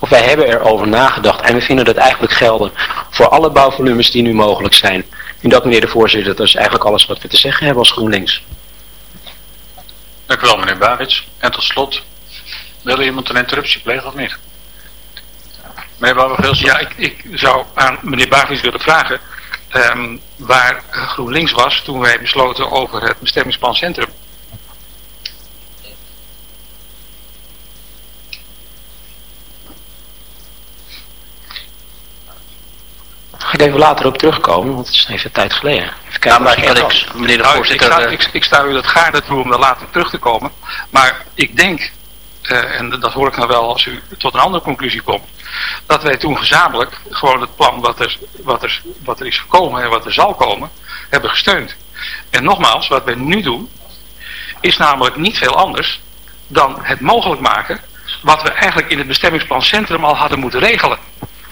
of wij hebben erover nagedacht. En we vinden dat eigenlijk gelden voor alle bouwvolumes die nu mogelijk zijn. En dat meneer de voorzitter, dat is eigenlijk alles wat we te zeggen hebben als GroenLinks. Dank u wel meneer Bavits. En tot slot, wil iemand een interruptie plegen of niet? Meneer Bouwvils? Ja, ik, ik zou aan meneer Bavits willen vragen um, waar GroenLinks was toen wij besloten over het bestemmingsplan Centrum. Ga ik even later op terugkomen, want het is even tijd geleden. Even kijken maar ik, meneer de nou, voorzitter... Ik sta, ik, ik sta u dat gaarne toe om daar later terug te komen. Maar ik denk, uh, en dat hoor ik nou wel als u tot een andere conclusie komt, dat wij toen gezamenlijk gewoon het plan wat er, wat er, wat er is gekomen en wat er zal komen, hebben gesteund. En nogmaals, wat wij nu doen, is namelijk niet veel anders dan het mogelijk maken wat we eigenlijk in het bestemmingsplan Centrum al hadden moeten regelen.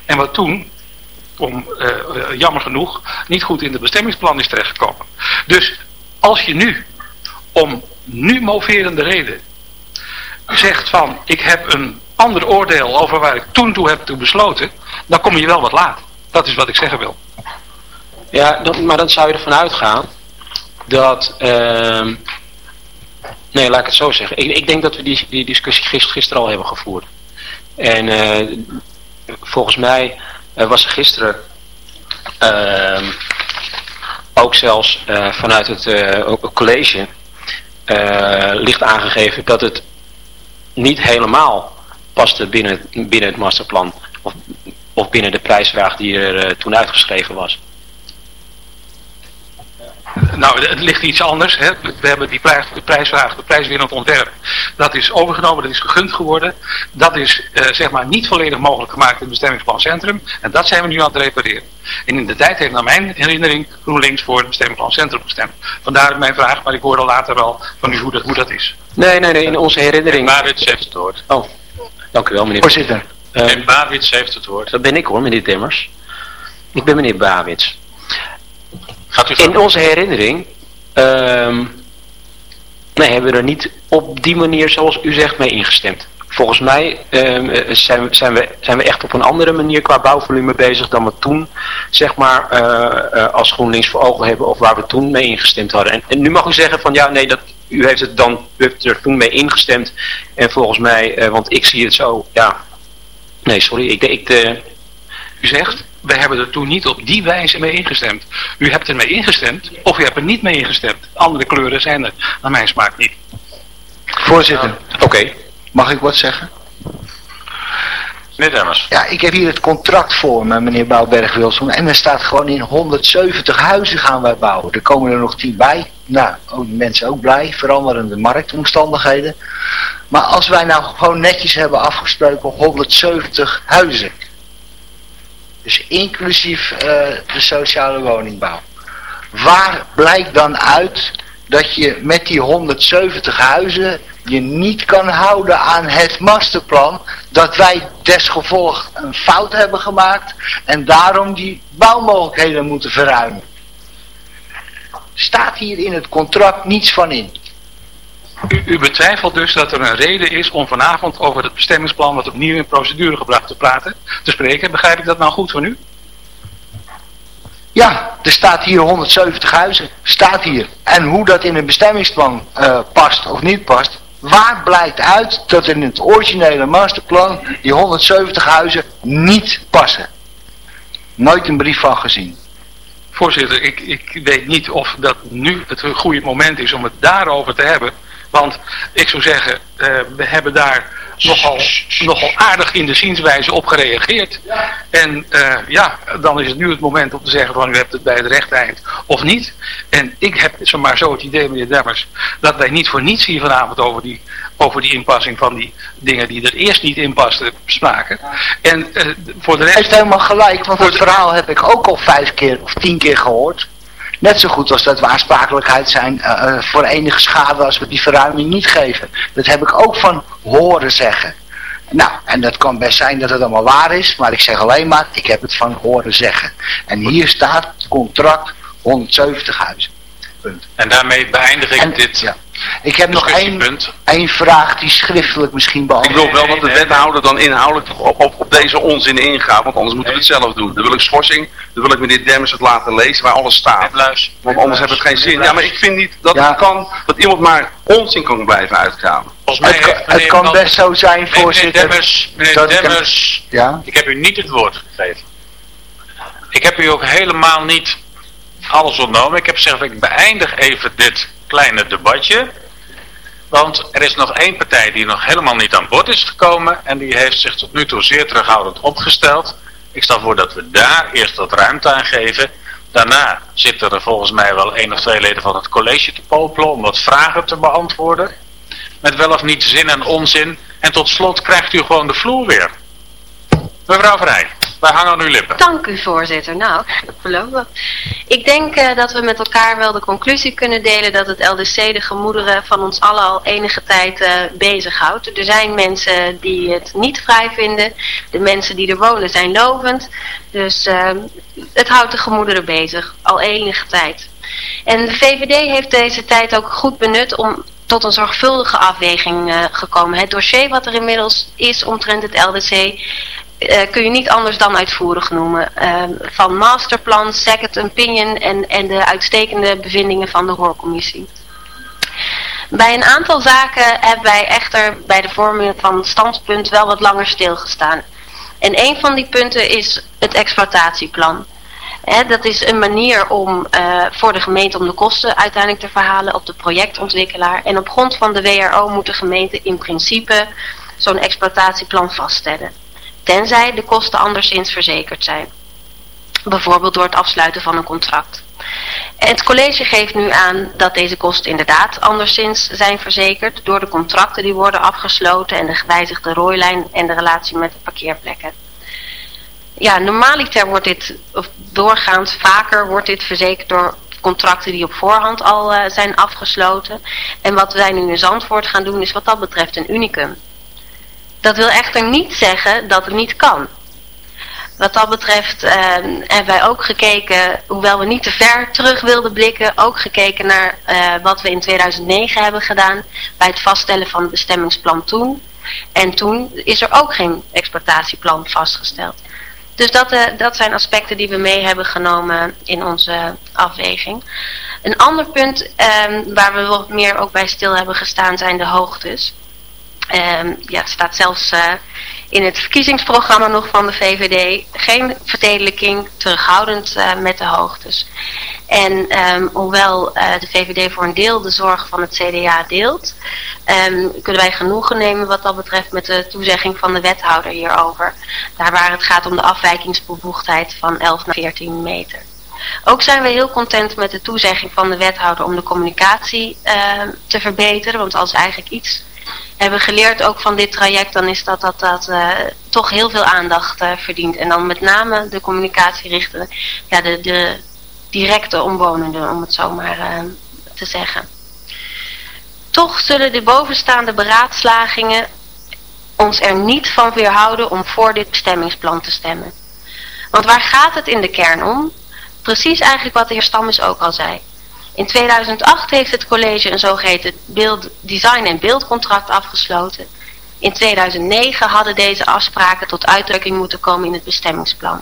En wat toen om, uh, jammer genoeg, niet goed in de bestemmingsplan is terechtgekomen. Dus als je nu, om nu moverende reden, zegt van, ik heb een ander oordeel over waar ik toen toe heb toe besloten, dan kom je wel wat laat. Dat is wat ik zeggen wil. Ja, maar dan zou je ervan uitgaan dat... Uh, nee, laat ik het zo zeggen. Ik, ik denk dat we die, die discussie gisteren, al hebben gevoerd. En uh, volgens mij er was gisteren uh, ook zelfs uh, vanuit het college licht aangegeven dat het niet helemaal paste binnen, binnen het masterplan of, of binnen de prijsvraag die er toen uitgeschreven was. Nou, het ligt iets anders. Hè. We hebben die prijs, de prijsvraag, de prijswinnend ontwerp. Dat is overgenomen, dat is gegund geworden. Dat is eh, zeg maar niet volledig mogelijk gemaakt in het bestemmingsplan Centrum. En dat zijn we nu aan het repareren. En in de tijd heeft naar mijn herinnering GroenLinks voor het bestemmingsplan Centrum gestemd. Vandaar mijn vraag, maar ik hoorde later wel van u hoe dat, hoe dat is. Nee, nee, nee, in onze herinnering... Maurits heeft het woord. Oh, dank u wel meneer. Voorzitter. Uh, en Bawits heeft het woord. Dat ben ik hoor, meneer Timmers. Ik ben meneer Bawits in onze herinnering um, nee, hebben we er niet op die manier zoals u zegt mee ingestemd. Volgens mij um, zijn, zijn, we, zijn we echt op een andere manier qua bouwvolume bezig dan we toen zeg maar uh, uh, als GroenLinks voor ogen hebben of waar we toen mee ingestemd hadden. En, en, nu mag u zeggen van ja nee, dat, u heeft het dan u heeft er toen mee ingestemd en volgens mij, uh, want ik zie het zo, ja, nee sorry, ik, ik, u zegt wij hebben er toen niet op die wijze mee ingestemd. U hebt er mee ingestemd of u hebt er niet mee ingestemd. Andere kleuren zijn er, naar mijn smaak niet. Voorzitter. Oké. Mag ik wat zeggen? Meneer Demmers. Ja, ik heb hier het contract voor me, meneer Bouwberg-Wilson. En er staat gewoon in 170 huizen gaan wij bouwen. Er komen er nog 10 bij. Nou, ook mensen ook blij. Veranderende marktomstandigheden. Maar als wij nou gewoon netjes hebben afgesproken 170 huizen. Dus inclusief uh, de sociale woningbouw. Waar blijkt dan uit dat je met die 170 huizen je niet kan houden aan het masterplan dat wij desgevolg een fout hebben gemaakt en daarom die bouwmogelijkheden moeten verruimen. Staat hier in het contract niets van in. U, u, betwijfelt dus dat er een reden is om vanavond over het bestemmingsplan wat opnieuw in procedure gebracht te praten, te spreken. Begrijp ik dat nou goed van u? Ja, er staat hier 170 huizen. Staat hier. En hoe dat in een bestemmingsplan uh, past of niet past. Waar blijkt uit dat in het originele masterplan die 170 huizen niet passen? Nooit een brief van gezien. Voorzitter, ik, ik weet niet of dat nu het goede moment is om het daarover te hebben. Want ik zou zeggen, uh, we hebben daar nogal, nogal aardig in de zienswijze op gereageerd. En uh, ja, dan is het nu het moment om te zeggen van u hebt het bij het rechte eind of niet. En ik heb zomaar zo het idee, meneer Demmers, dat wij niet voor niets hier vanavond over die, over die inpassing van die dingen die er eerst niet inpasten spraken. En uh, voor de rest... Hij heeft helemaal gelijk, want het verhaal heb ik ook al vijf keer of tien keer gehoord. Net zo goed als dat we aansprakelijkheid zijn uh, voor enige schade als we die verruiming niet geven. Dat heb ik ook van horen zeggen. Nou, en dat kan best zijn dat het allemaal waar is, maar ik zeg alleen maar, ik heb het van horen zeggen. En hier staat contract 170 huizen. Punt. En daarmee beëindig ik dit Ja. Ik heb nog één, één vraag die schriftelijk misschien Ik beantwoord wil wel dat de wethouder dan inhoudelijk op, op, op deze onzin ingaat, want anders moeten we het zelf doen. Dan wil ik schorsing, dan wil ik meneer Demmers het laten lezen waar alles staat. Want anders heeft het geen zin. Ja, maar ik vind niet dat het kan dat iemand maar onzin kan blijven uitgaan. Volgens mij Het kan- heeft het meneer kan Van- best zo zijn, Nee, meneer voorzitter, Demmers, meneer dat ik Ja? ik heb u niet het woord gegeven. Ik heb u ook helemaal niet alles ontnomen. Ik heb gezegd, ik beëindig even dit kleine debatje. Want er is nog één partij die nog helemaal niet aan bod is gekomen. En die heeft zich tot nu toe zeer terughoudend opgesteld. Ik stel voor dat we daar eerst wat ruimte aan geven. Daarna zitten er volgens mij wel één of twee leden van het college te popelen om wat vragen te beantwoorden. Met wel of niet zin en onzin. En tot slot krijgt u gewoon de vloer weer. Mevrouw Vrij, wij hangen aan uw lippen. Dank u voorzitter. Nou, dat beloven. Ik denk eh, dat we met elkaar wel de conclusie kunnen delen dat het LDC de gemoederen van ons allen al enige tijd eh bezighoudt. Er zijn mensen die het niet vrij vinden. De mensen die er wonen zijn lovend. Dus eh, het houdt de gemoederen bezig, al enige tijd. En de VVD heeft deze tijd ook goed benut om tot een zorgvuldige afweging eh, gekomen. Het dossier wat er inmiddels is omtrent het LDC eh, kun je niet anders dan uitvoerig noemen. Eh, van masterplan, second opinion en, en de uitstekende bevindingen van de hoorcommissie. Bij een aantal zaken hebben wij echter bij de vorming van het standpunt wel wat langer stilgestaan. En een van die punten is het exploitatieplan. Dat is een manier om eh, voor de gemeente om de kosten uiteindelijk te verhalen op de projectontwikkelaar. En op grond van de WRO moet de gemeente in principe zo'n exploitatieplan vaststellen. Tenzij de kosten anderszins verzekerd zijn. Bijvoorbeeld door het afsluiten van een contract. Het college geeft nu aan dat deze kosten inderdaad anderszins zijn verzekerd door de contracten die worden afgesloten en de gewijzigde rooilijn en de relatie met de parkeerplekken. Ja, normaliter wordt dit, of doorgaans vaker wordt dit verzekerd door contracten die op voorhand al eh, zijn afgesloten. En wat wij nu in Zandvoort gaan doen is wat dat betreft een unicum. Dat wil echter niet zeggen dat het niet kan. Wat dat betreft eh, hebben wij ook gekeken, hoewel we niet te ver terug wilden blikken, ook gekeken naar eh, wat we in 2009 hebben gedaan bij het vaststellen van het bestemmingsplan toen. En toen is er ook geen exploitatieplan vastgesteld. Dus dat, eh, dat zijn aspecten die we mee hebben genomen in onze afweging. Een ander punt ehm, waar we wat meer ook bij stil hebben gestaan zijn de hoogtes. Ehm, ja, staat zelfs eh, in het verkiezingsprogramma nog van de VVD. Geen verstedelijking, terughoudend eh, met de hoogtes. En ehm, hoewel eh, de VVD voor een deel de zorg van het CDA deelt, ehm, kunnen wij genoegen nemen wat dat betreft met de toezegging van de wethouder hierover. Daar waar het gaat om de afwijkingsbevoegdheid van 11 naar 14 meter. Ook zijn we heel content met de toezegging van de wethouder om de communicatie te verbeteren. Want als eigenlijk iets hebben geleerd ook van dit traject, dan is dat dat dat eh, toch heel veel aandacht eh, verdient. En dan met name de communicatie richten, ja, de, de directe omwonenden, om het zo maar eh, te zeggen. Toch zullen de bovenstaande beraadslagingen ons er niet van weerhouden om voor dit bestemmingsplan te stemmen. Want waar gaat het in de kern om? Precies eigenlijk wat de heer Stammes ook al zei. In 2008 heeft het college een zogeheten beeld, design- en beeldcontract afgesloten. In 2009 hadden deze afspraken tot uitdrukking moeten komen in het bestemmingsplan.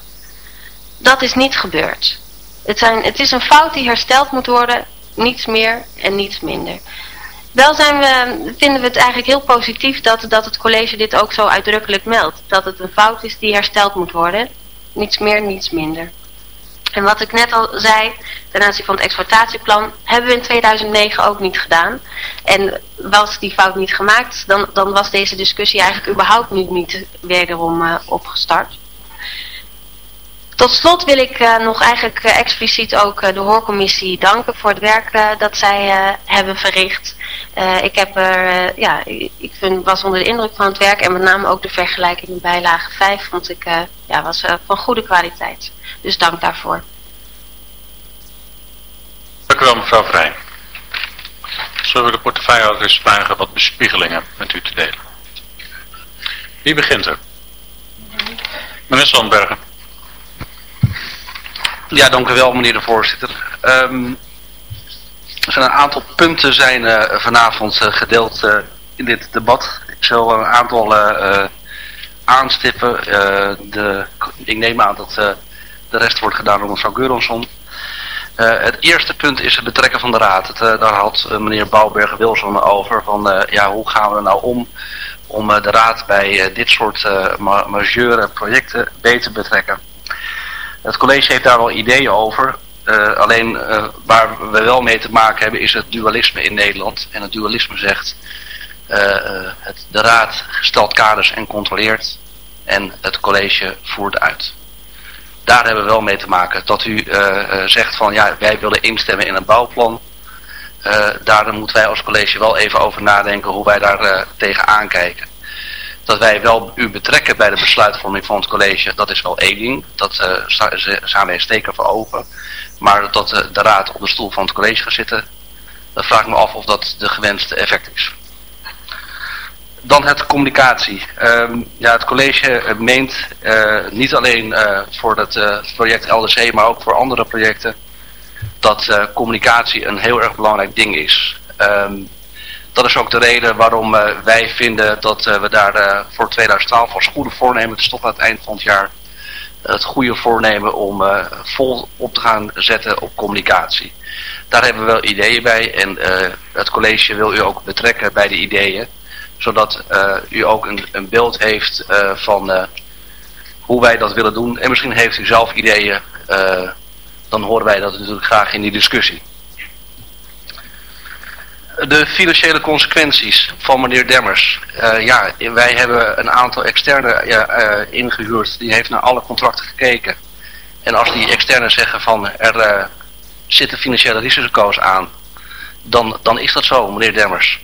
Dat is niet gebeurd. Het, zijn, het is een fout die hersteld moet worden, niets meer en niets minder. Wel zijn we, vinden we het eigenlijk heel positief dat, dat het college dit ook zo uitdrukkelijk meldt. Dat het een fout is die hersteld moet worden, niets meer, niets minder. En wat ik net al zei, ten aanzien van het exploitatieplan, hebben we in 2009 ook niet gedaan. En was die fout niet gemaakt, dan, dan was deze discussie eigenlijk überhaupt niet, niet wederom uh, opgestart. Tot slot wil ik uh, nog eigenlijk uh, expliciet ook de hoorcommissie danken voor het werk dat zij hebben verricht. ik heb er, ja, ik vind, was onder de indruk van het werk en met name ook de vergelijking in bijlage 5 vond ik, ja, was van goede kwaliteit. Dus dank daarvoor. Dank u wel mevrouw Vrij. Zullen we de portefeuillehouder vragen wat bespiegelingen met u te delen? Wie begint er? Meneer Sandbergen. Ja, dank u wel meneer de voorzitter. Ehm, er zijn een aantal punten zijn uh, vanavond uh, gedeeld uh, in dit debat. Ik zal een aantal aanstippen. de, ik neem aan dat de rest wordt gedaan door mevrouw Geuronsson. het eerste punt is het betrekken van de raad. Het, daar had meneer Bouwberg-Wilson over. Van ja, hoe gaan we er nou om om de raad bij dit soort ma majeure projecten beter te betrekken. Het college heeft daar wel ideeën over. Uh, alleen uh, waar we wel mee te maken hebben is het dualisme in Nederland. En het dualisme zegt, uh, het, de raad stelt kaders en controleert en het college voert uit. Daar hebben we wel mee te maken. Dat u zegt van ja, wij willen instemmen in een bouwplan. daar moeten wij als college wel even over nadenken hoe wij daar tegen aankijken dat wij wel u betrekken bij de besluitvorming van het college, dat is wel één ding. Dat uh, staan wij steken voor open. Maar dat de raad op de stoel van het college gaat zitten, dat vraag ik me af of dat de gewenste effect is. Dan het communicatie. Um, ja, het college meent uh, niet alleen voor het project LDC, maar ook voor andere projecten, dat communicatie een heel erg belangrijk ding is. Um, dat is ook de reden waarom wij vinden dat we daar voor 2012 als goede voornemen, het is toch aan het eind van het jaar, het goede voornemen om vol op te gaan zetten op communicatie. Daar hebben we wel ideeën bij en het college wil u ook betrekken bij de ideeën, zodat u ook een, een beeld heeft van hoe wij dat willen doen. En misschien heeft u zelf ideeën, dan horen wij dat natuurlijk graag in die discussie de financiële consequenties van meneer Demmers. Ja, wij hebben een aantal externe ingehuurd. Die heeft naar alle contracten gekeken. En als die externe zeggen van er zitten financiële risico's aan. Dan, dan is dat zo, meneer Demmers.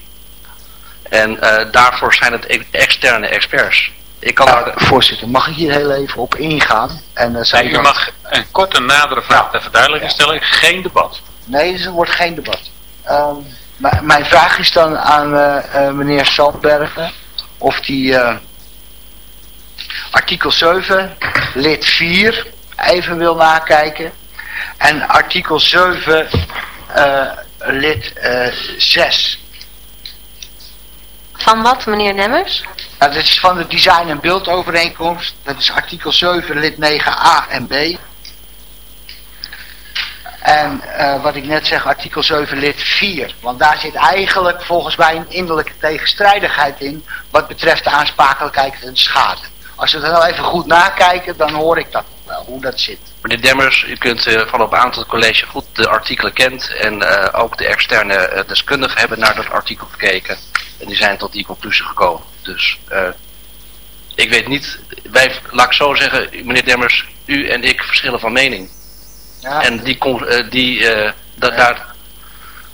En daarvoor zijn het e-, externe experts. Ik kan Voorzitter, mag ik hier heel even op ingaan? En, nee, u mag een korte nadere vraag ter verduidelijking stellen. Geen debat. Nee, er wordt geen debat. Um, mijn vraag is dan aan uh, uh, meneer Sandbergen of die uh, artikel 7, lid 4, even wil nakijken. En artikel 7, lid 6. Van wat, meneer Nemmers? Nou, dat is van de design- en beeldovereenkomst. Dat is artikel 7, lid 9a en b. En uh, wat ik net zeg, artikel 7 lid 4. Want daar zit eigenlijk volgens mij een innerlijke tegenstrijdigheid in wat betreft de aansprakelijkheid en schade. Als we dat nou even goed nakijken, dan hoor ik dat wel, hoe dat zit. Meneer Demmers, u kunt uh, van op een aantal college goed de artikelen kent en uh, ook de externe deskundigen hebben naar dat artikel gekeken. En die zijn tot die conclusie gekomen. Dus ik weet niet, wij, laat ik zo zeggen, meneer Demmers, u en ik verschillen van mening. Ja. En die, uh, die, uh, dat, ja. daar,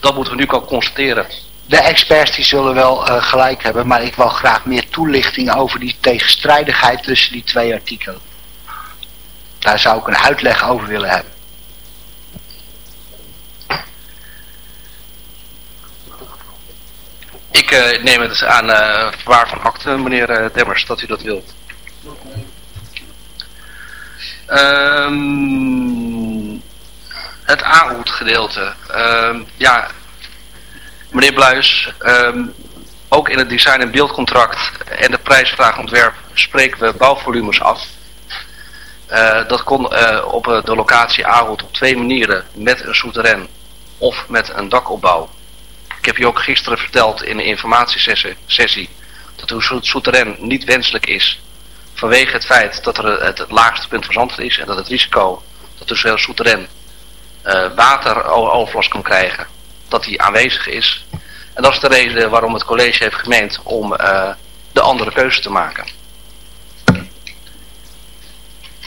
dat moeten we nu al constateren. De experts die zullen wel uh, gelijk hebben, maar ik wil graag meer toelichting over die tegenstrijdigheid tussen die twee artikelen. Daar zou ik een uitleg over willen hebben. Ik neem het dus aan waar van akte, meneer Demmers, dat u dat wilt. Um, het aanhoed gedeelte. Um, ja, meneer Bluis, um, ook in het design- en beeldcontract en de prijsvraagontwerp spreken we bouwvolumes af. Dat kon op de locatie Aarhut op twee manieren, met een souterrain of met een dakopbouw. Ik heb je ook gisteren verteld in de informatiesessie dat een souterrain niet wenselijk is vanwege het feit dat er het, het laagste punt van Zandvoort is en dat het risico dat dus heel souterrain uh, wateroverlast kan krijgen, dat die aanwezig is. En dat is de reden waarom het college heeft gemeend om uh, de andere keuze te maken.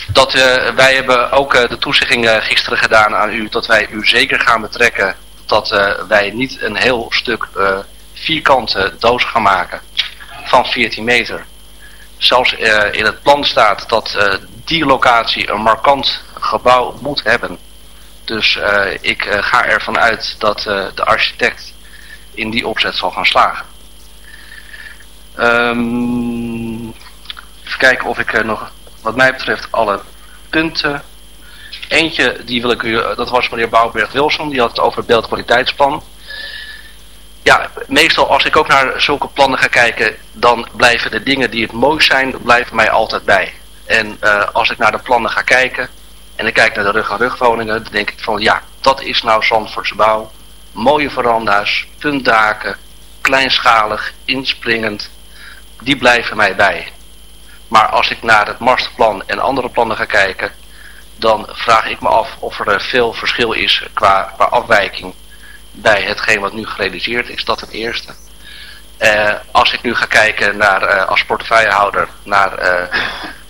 Dat, uh, wij hebben ook de toezegging gisteren gedaan aan u dat wij u zeker gaan betrekken dat wij niet een heel stuk vierkante doos gaan maken van 14 meter zelfs uh, in het plan staat dat die locatie een markant gebouw moet hebben. Dus ik ga ervan uit dat de architect in die opzet zal gaan slagen. Um, Even kijken of ik nog, wat mij betreft, alle punten... Eentje, die wil ik u, dat was meneer Bouwberg-Wilson, die had het over beeldkwaliteitsplan. Ja, meestal als ik ook naar zulke plannen ga kijken, dan blijven de dingen die het mooist zijn, blijven mij altijd bij. En uh, als ik naar de plannen ga kijken, en ik kijk naar de rug-aan-rug woningen, dan denk ik van ja, dat is nou Zandvoortse bouw. Mooie veranda's, puntdaken, kleinschalig, inspringend, die blijven mij bij. Maar als ik naar het masterplan en andere plannen ga kijken, dan vraag ik me af of er veel verschil is qua, qua afwijking bij hetgeen wat nu gerealiseerd is. Dat het eerste. Uh, als ik nu ga kijken naar, als portefeuillehouder naar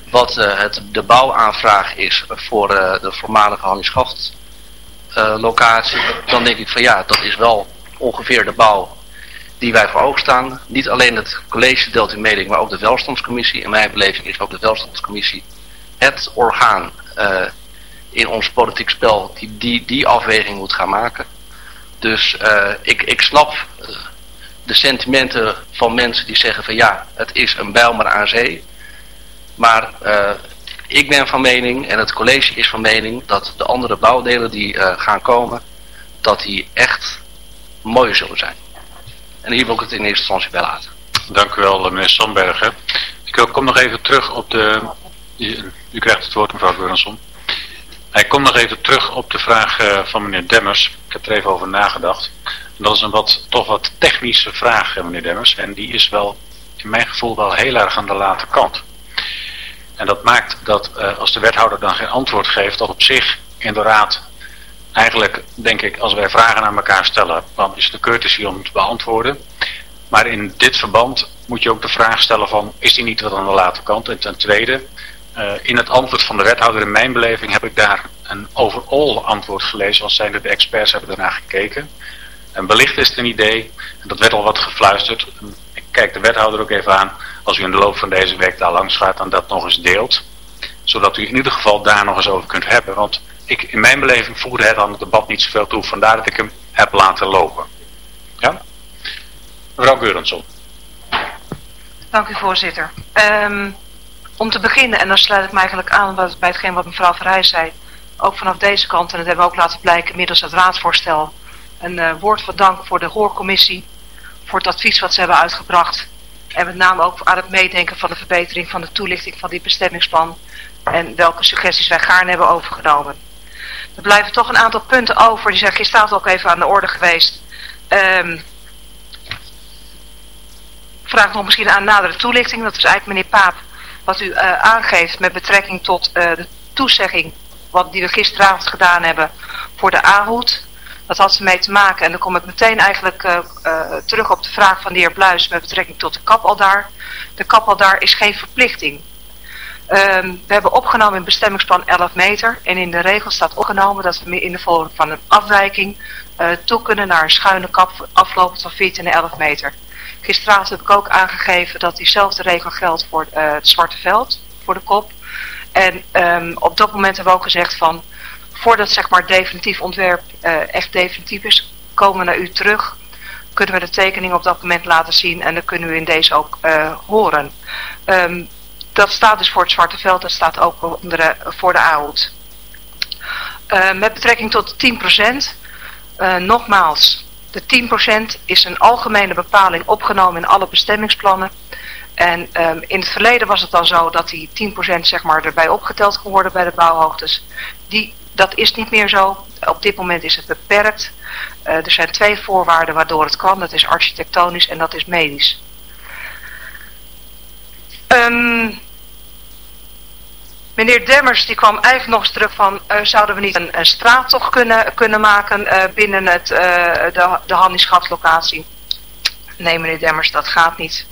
wat het, de bouwaanvraag is voor de voormalige Hannischaft locatie, dan denk ik van ja, dat is wel ongeveer de bouw die wij voor oog staan. Niet alleen het college deelt in mening, maar ook de welstandscommissie. In mijn beleving is ook de welstandscommissie het orgaan in ons politiek spel die, die die afweging moet gaan maken. Dus uh, ik, ik snap uh, de sentimenten van mensen die zeggen van ja, het is een Bijlmer aan zee. Maar ik ben van mening en het college is van mening dat de andere bouwdelen die gaan komen, dat die echt mooi zullen zijn. En hier wil ik het in eerste instantie bij laten. Dank u wel meneer Sandbergen. Ik kom nog even terug op de... U, krijgt het woord mevrouw Beurenson. Hij komt nog even terug op de vraag uh, van meneer Demmers. Ik heb er even over nagedacht. Dat is een wat, toch wat technische vraag, meneer Demmers. En die is wel, in mijn gevoel, wel heel erg aan de late kant. En dat maakt dat uh, als de wethouder dan geen antwoord geeft, dat op zich in de raad eigenlijk, denk ik, als wij vragen aan elkaar stellen, dan is het de courtesy om te beantwoorden. Maar in dit verband moet je ook de vraag stellen van, is die niet wat aan de late kant? En ten tweede, uh, in het antwoord van de wethouder, in mijn beleving, heb ik daar een overall antwoord gelezen, als zijnde de experts hebben daarna gekeken. En wellicht is het een idee, dat werd al wat gefluisterd, ik kijk de wethouder ook even aan, als u in de loop van deze week daar langs gaat en dat nog eens deelt, zodat u in ieder geval daar nog eens over kunt hebben. Want ik, in mijn beleving voegde het aan het debat niet zoveel toe, vandaar dat ik hem heb laten lopen. Ja? Mevrouw Geurensson. Dank u voorzitter. Um, om te beginnen, en dan sluit ik me eigenlijk aan bij hetgeen wat mevrouw Verheij zei, ook vanaf deze kant, en dat hebben we ook laten blijken middels het raadsvoorstel, een uh, woord van dank voor de hoorcommissie, voor het advies wat ze hebben uitgebracht. En met name ook aan het meedenken van de verbetering van de toelichting van die bestemmingsplan en welke suggesties wij gaarne hebben overgenomen. Er blijven toch een aantal punten over, die zijn gisteravond ook even aan de orde geweest. Um, vraag nog misschien aan nadere toelichting, dat is eigenlijk meneer Paap wat u uh, aangeeft met betrekking tot uh, de toezegging wat die we gisteravond gedaan hebben voor de AHOED. Dat had ermee te maken en dan kom ik meteen eigenlijk uh, terug op de vraag van de heer Bluis met betrekking tot de kapaldaar. De kapaldaar is geen verplichting. Um, we hebben opgenomen in bestemmingsplan 11 meter en in de regel staat opgenomen dat we in de vorm van een afwijking toe kunnen naar een schuine kap aflopend van 14 en 11 meter. Gisteravond heb ik ook aangegeven dat diezelfde regel geldt voor uh, het Zwarte Veld, voor de kop. En um, op dat moment hebben we ook gezegd van, voordat zeg maar definitief ontwerp uh, echt definitief is, komen we naar u terug. Kunnen we de tekening op dat moment laten zien en dan kunnen we in deze ook uh, horen. Um, dat staat dus voor het Zwarte Veld, dat staat ook onder de, voor de AOD. Uh, met betrekking tot de 10%, uh, nogmaals, de 10% is een algemene bepaling opgenomen in alle bestemmingsplannen. En um, in het verleden was het dan zo dat die 10% zeg maar erbij opgeteld kon worden bij de bouwhoogtes. Die, dat is niet meer zo. Op dit moment is het beperkt. Uh, er zijn twee voorwaarden waardoor het kan. Dat is architectonisch en dat is medisch. Um, Meneer Demmers die kwam eigenlijk nog eens terug van, uh, zouden we niet een, een straattocht kunnen, kunnen maken uh, binnen het, uh, de, de? Nee meneer Demmers, dat gaat niet.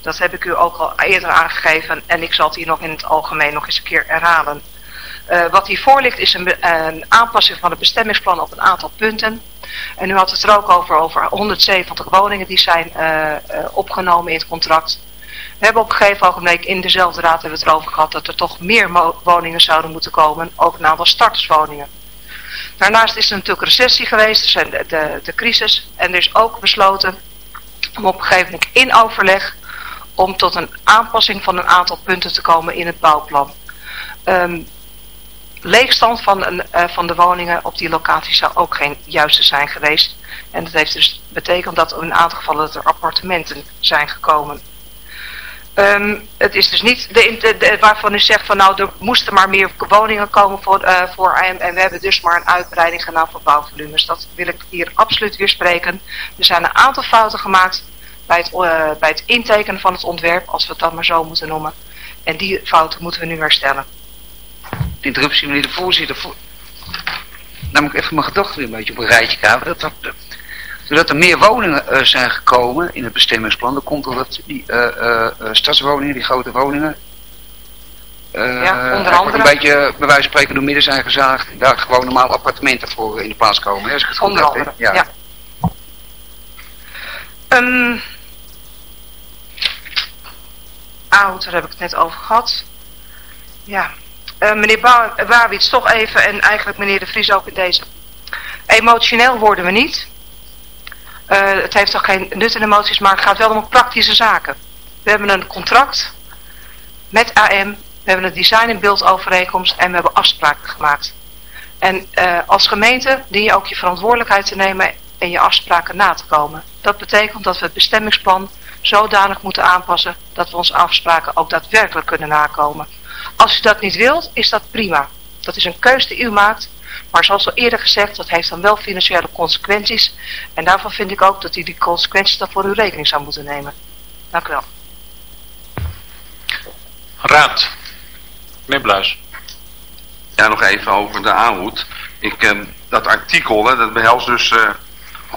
Dat heb ik u ook al eerder aangegeven en ik zal het hier nog in het algemeen nog eens een keer herhalen. wat hiervoor ligt is een, een, aanpassing van het bestemmingsplan op een aantal punten. En u had het er ook over, over 170 woningen die zijn opgenomen in het contract. We hebben op een gegeven ogenblik in dezelfde raad hebben we het erover gehad dat er toch meer woningen zouden moeten komen, ook een aantal starterswoningen. Daarnaast is er natuurlijk recessie geweest, de, de, de crisis en er is ook besloten om op een gegeven moment in overleg om tot een aanpassing van een aantal punten te komen in het bouwplan. Um, leegstand van, een, uh, van de woningen op die locatie zou ook geen juiste zijn geweest. En dat heeft dus betekend dat in een aantal gevallen er appartementen zijn gekomen. Um, het is dus niet de, de, de, waarvan u zegt van nou er moesten maar meer woningen komen voor, uh, voor en, en we hebben dus maar een uitbreiding gedaan voor bouwvolumes. Dat wil ik hier absoluut weer spreken. Er zijn een aantal fouten gemaakt bij het, uh, bij het intekenen van het ontwerp, als we het dan maar zo moeten noemen. En die fouten moeten we nu herstellen. Interruptie meneer de voorzitter. Voor... Moet ik even mijn gedachten weer een beetje op een rijtje kaven. Dat, dat, doordat er meer woningen uh, zijn gekomen in het bestemmingsplan, dan komt dat die uh, stadswoningen, die grote woningen, ja, onder andere. een beetje bij wijze van spreken door midden zijn gezaagd, daar gewoon normaal appartementen voor in de plaats komen. Hè, als ik het goed onder heb, andere, ja. ja. Um, oud, daar heb ik het net over gehad. Ja, uh, meneer Wawits toch even en eigenlijk meneer De Vries ook in deze. Emotioneel worden we niet. Uh, het heeft toch geen nut in emoties, maar het gaat wel om praktische zaken. We hebben een contract met AM, we hebben een design- en beeldovereenkomst en we hebben afspraken gemaakt. En uh, als gemeente dien je ook je verantwoordelijkheid te nemen en je afspraken na te komen. Dat betekent dat we het bestemmingsplan zodanig moeten aanpassen dat we onze afspraken ook daadwerkelijk kunnen nakomen. Als u dat niet wilt, is dat prima. Dat is een keuze die u maakt. Maar zoals al eerder gezegd, dat heeft dan wel financiële consequenties. En daarvan vind ik ook dat u die consequenties dan voor uw rekening zou moeten nemen. Dank u wel. Raad. Meneer Bluis. Ja, nog even over de aanhoed. Ik, eh, dat artikel, hè, dat behelst dus uh,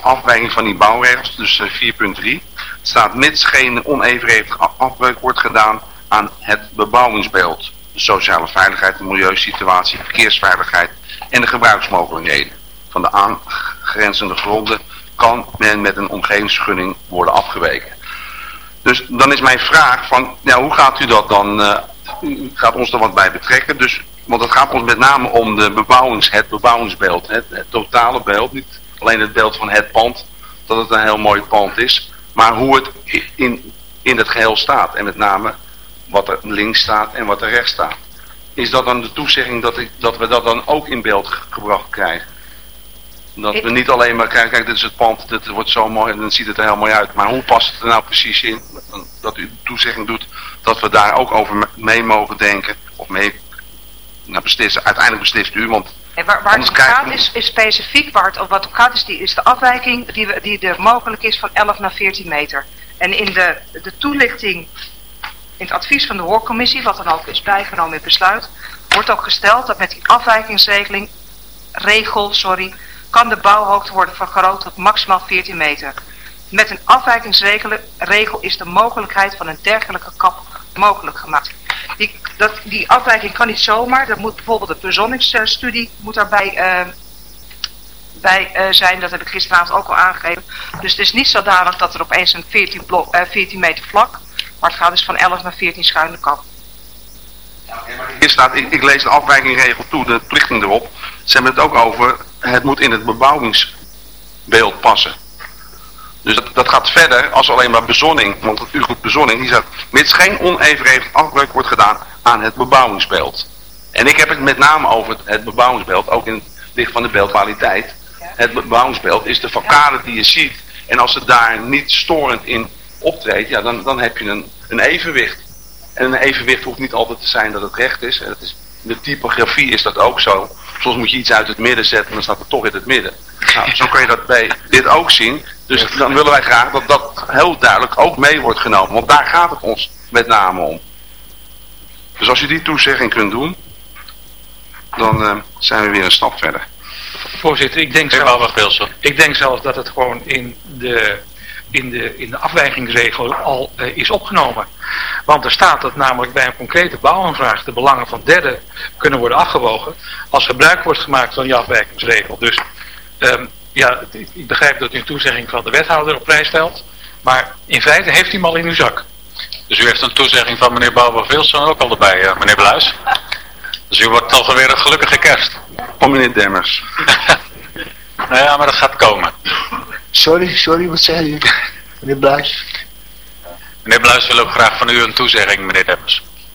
afwijking van die bouwregels, dus uh, 4.3. staat mits geen onevenredig afbreuk wordt gedaan aan het bebouwingsbeeld. De sociale veiligheid, de milieusituatie, verkeersveiligheid en de gebruiksmogelijkheden van de aangrenzende gronden kan men met een omgevingsvergunning worden afgeweken. Dus dan is mijn vraag van, ja, hoe gaat u dat dan, u gaat ons er wat bij betrekken? Dus, want het gaat ons met name om de bebouwings, het bebouwingsbeeld, het, het totale beeld, niet alleen het beeld van het pand, dat het een heel mooi pand is, maar hoe het in, in het geheel staat. En met name wat er links staat en wat er rechts staat. Is dat dan de toezegging dat, ik, dat we dat dan ook in beeld gebracht krijgen? Dat we niet alleen maar krijgen, kijk dit is het pand, dit wordt zo mooi en dan ziet het er heel mooi uit. Maar hoe past het er nou precies in dat u toezegging doet dat we daar ook over mee mogen denken? Of mee, nou beslissen, uiteindelijk beslist u, want en waar, waar het om gaat is, is specifiek, waar het, wat om gaat is, die, is de afwijking die, we, die er mogelijk is van 11 naar 14 meter. En in de, de toelichting in het advies van de hoorcommissie, wat dan ook is bijgenomen in besluit, wordt ook gesteld dat met die afwijkingsregeling, regel, sorry, kan de bouwhoogte worden vergroot tot maximaal 14 meter. Met een afwijkingsregel is de mogelijkheid van een dergelijke kap mogelijk gemaakt. Die, dat, die afwijking kan niet zomaar, dat moet bijvoorbeeld de bezonningsstudie moet daarbij uh, bij uh, zijn, dat heb ik gisteravond ook al aangegeven. Dus het is niet zodanig dat er opeens een 14, blok, uh, 14 meter vlak maar het gaat dus van 11 naar 14 schuine kant. Hier staat, ik, ik, lees de afwijkingregel toe, de plichting erop. Ze hebben het ook over, het moet in het bebouwingsbeeld passen. Dus dat, dat gaat verder als alleen maar bezonning. Want het goed bezonning, die zegt, mits geen onevenredig afbreuk wordt gedaan aan het bebouwingsbeeld. En ik heb het met name over het, het bebouwingsbeeld, ook in het licht van de beeldkwaliteit. Het bebouwingsbeeld is de facade die je ziet. En als het daar niet storend in optreedt, ja, dan, dan heb je een, een evenwicht. En een evenwicht hoeft niet altijd te zijn dat het recht is. Het is de typografie is dat ook zo. Soms moet je iets uit het midden zetten en dan staat het toch in het midden. Nou, zo kan je dat bij dit ook zien. Dus dan willen wij graag dat dat heel duidelijk ook mee wordt genomen. Want daar gaat het ons met name om. Dus als je die toezegging kunt doen, dan uh, zijn we weer een stap verder. Voorzitter, ik denk, zelf, ik denk zelfs dat het gewoon in de in de, in de afwijkingsregel al uh, is opgenomen. Want er staat dat namelijk bij een concrete bouwaanvraag de belangen van derden kunnen worden afgewogen als gebruik wordt gemaakt van die afwijkingsregel. Dus um, ja, ik begrijp dat u een toezegging van de wethouder op prijs stelt, maar in feite heeft hij hem al in uw zak. Dus u heeft een toezegging van meneer Bouwer-Vilson ook al erbij, uh, meneer Bluis. Dus u wordt toch weer een gelukkige kerst. Van meneer Demmers. nou ja, maar dat gaat komen. Sorry, sorry, wat zei u? Meneer Bluis? Meneer Bluis wil ook graag van u een toezegging, meneer Demmers.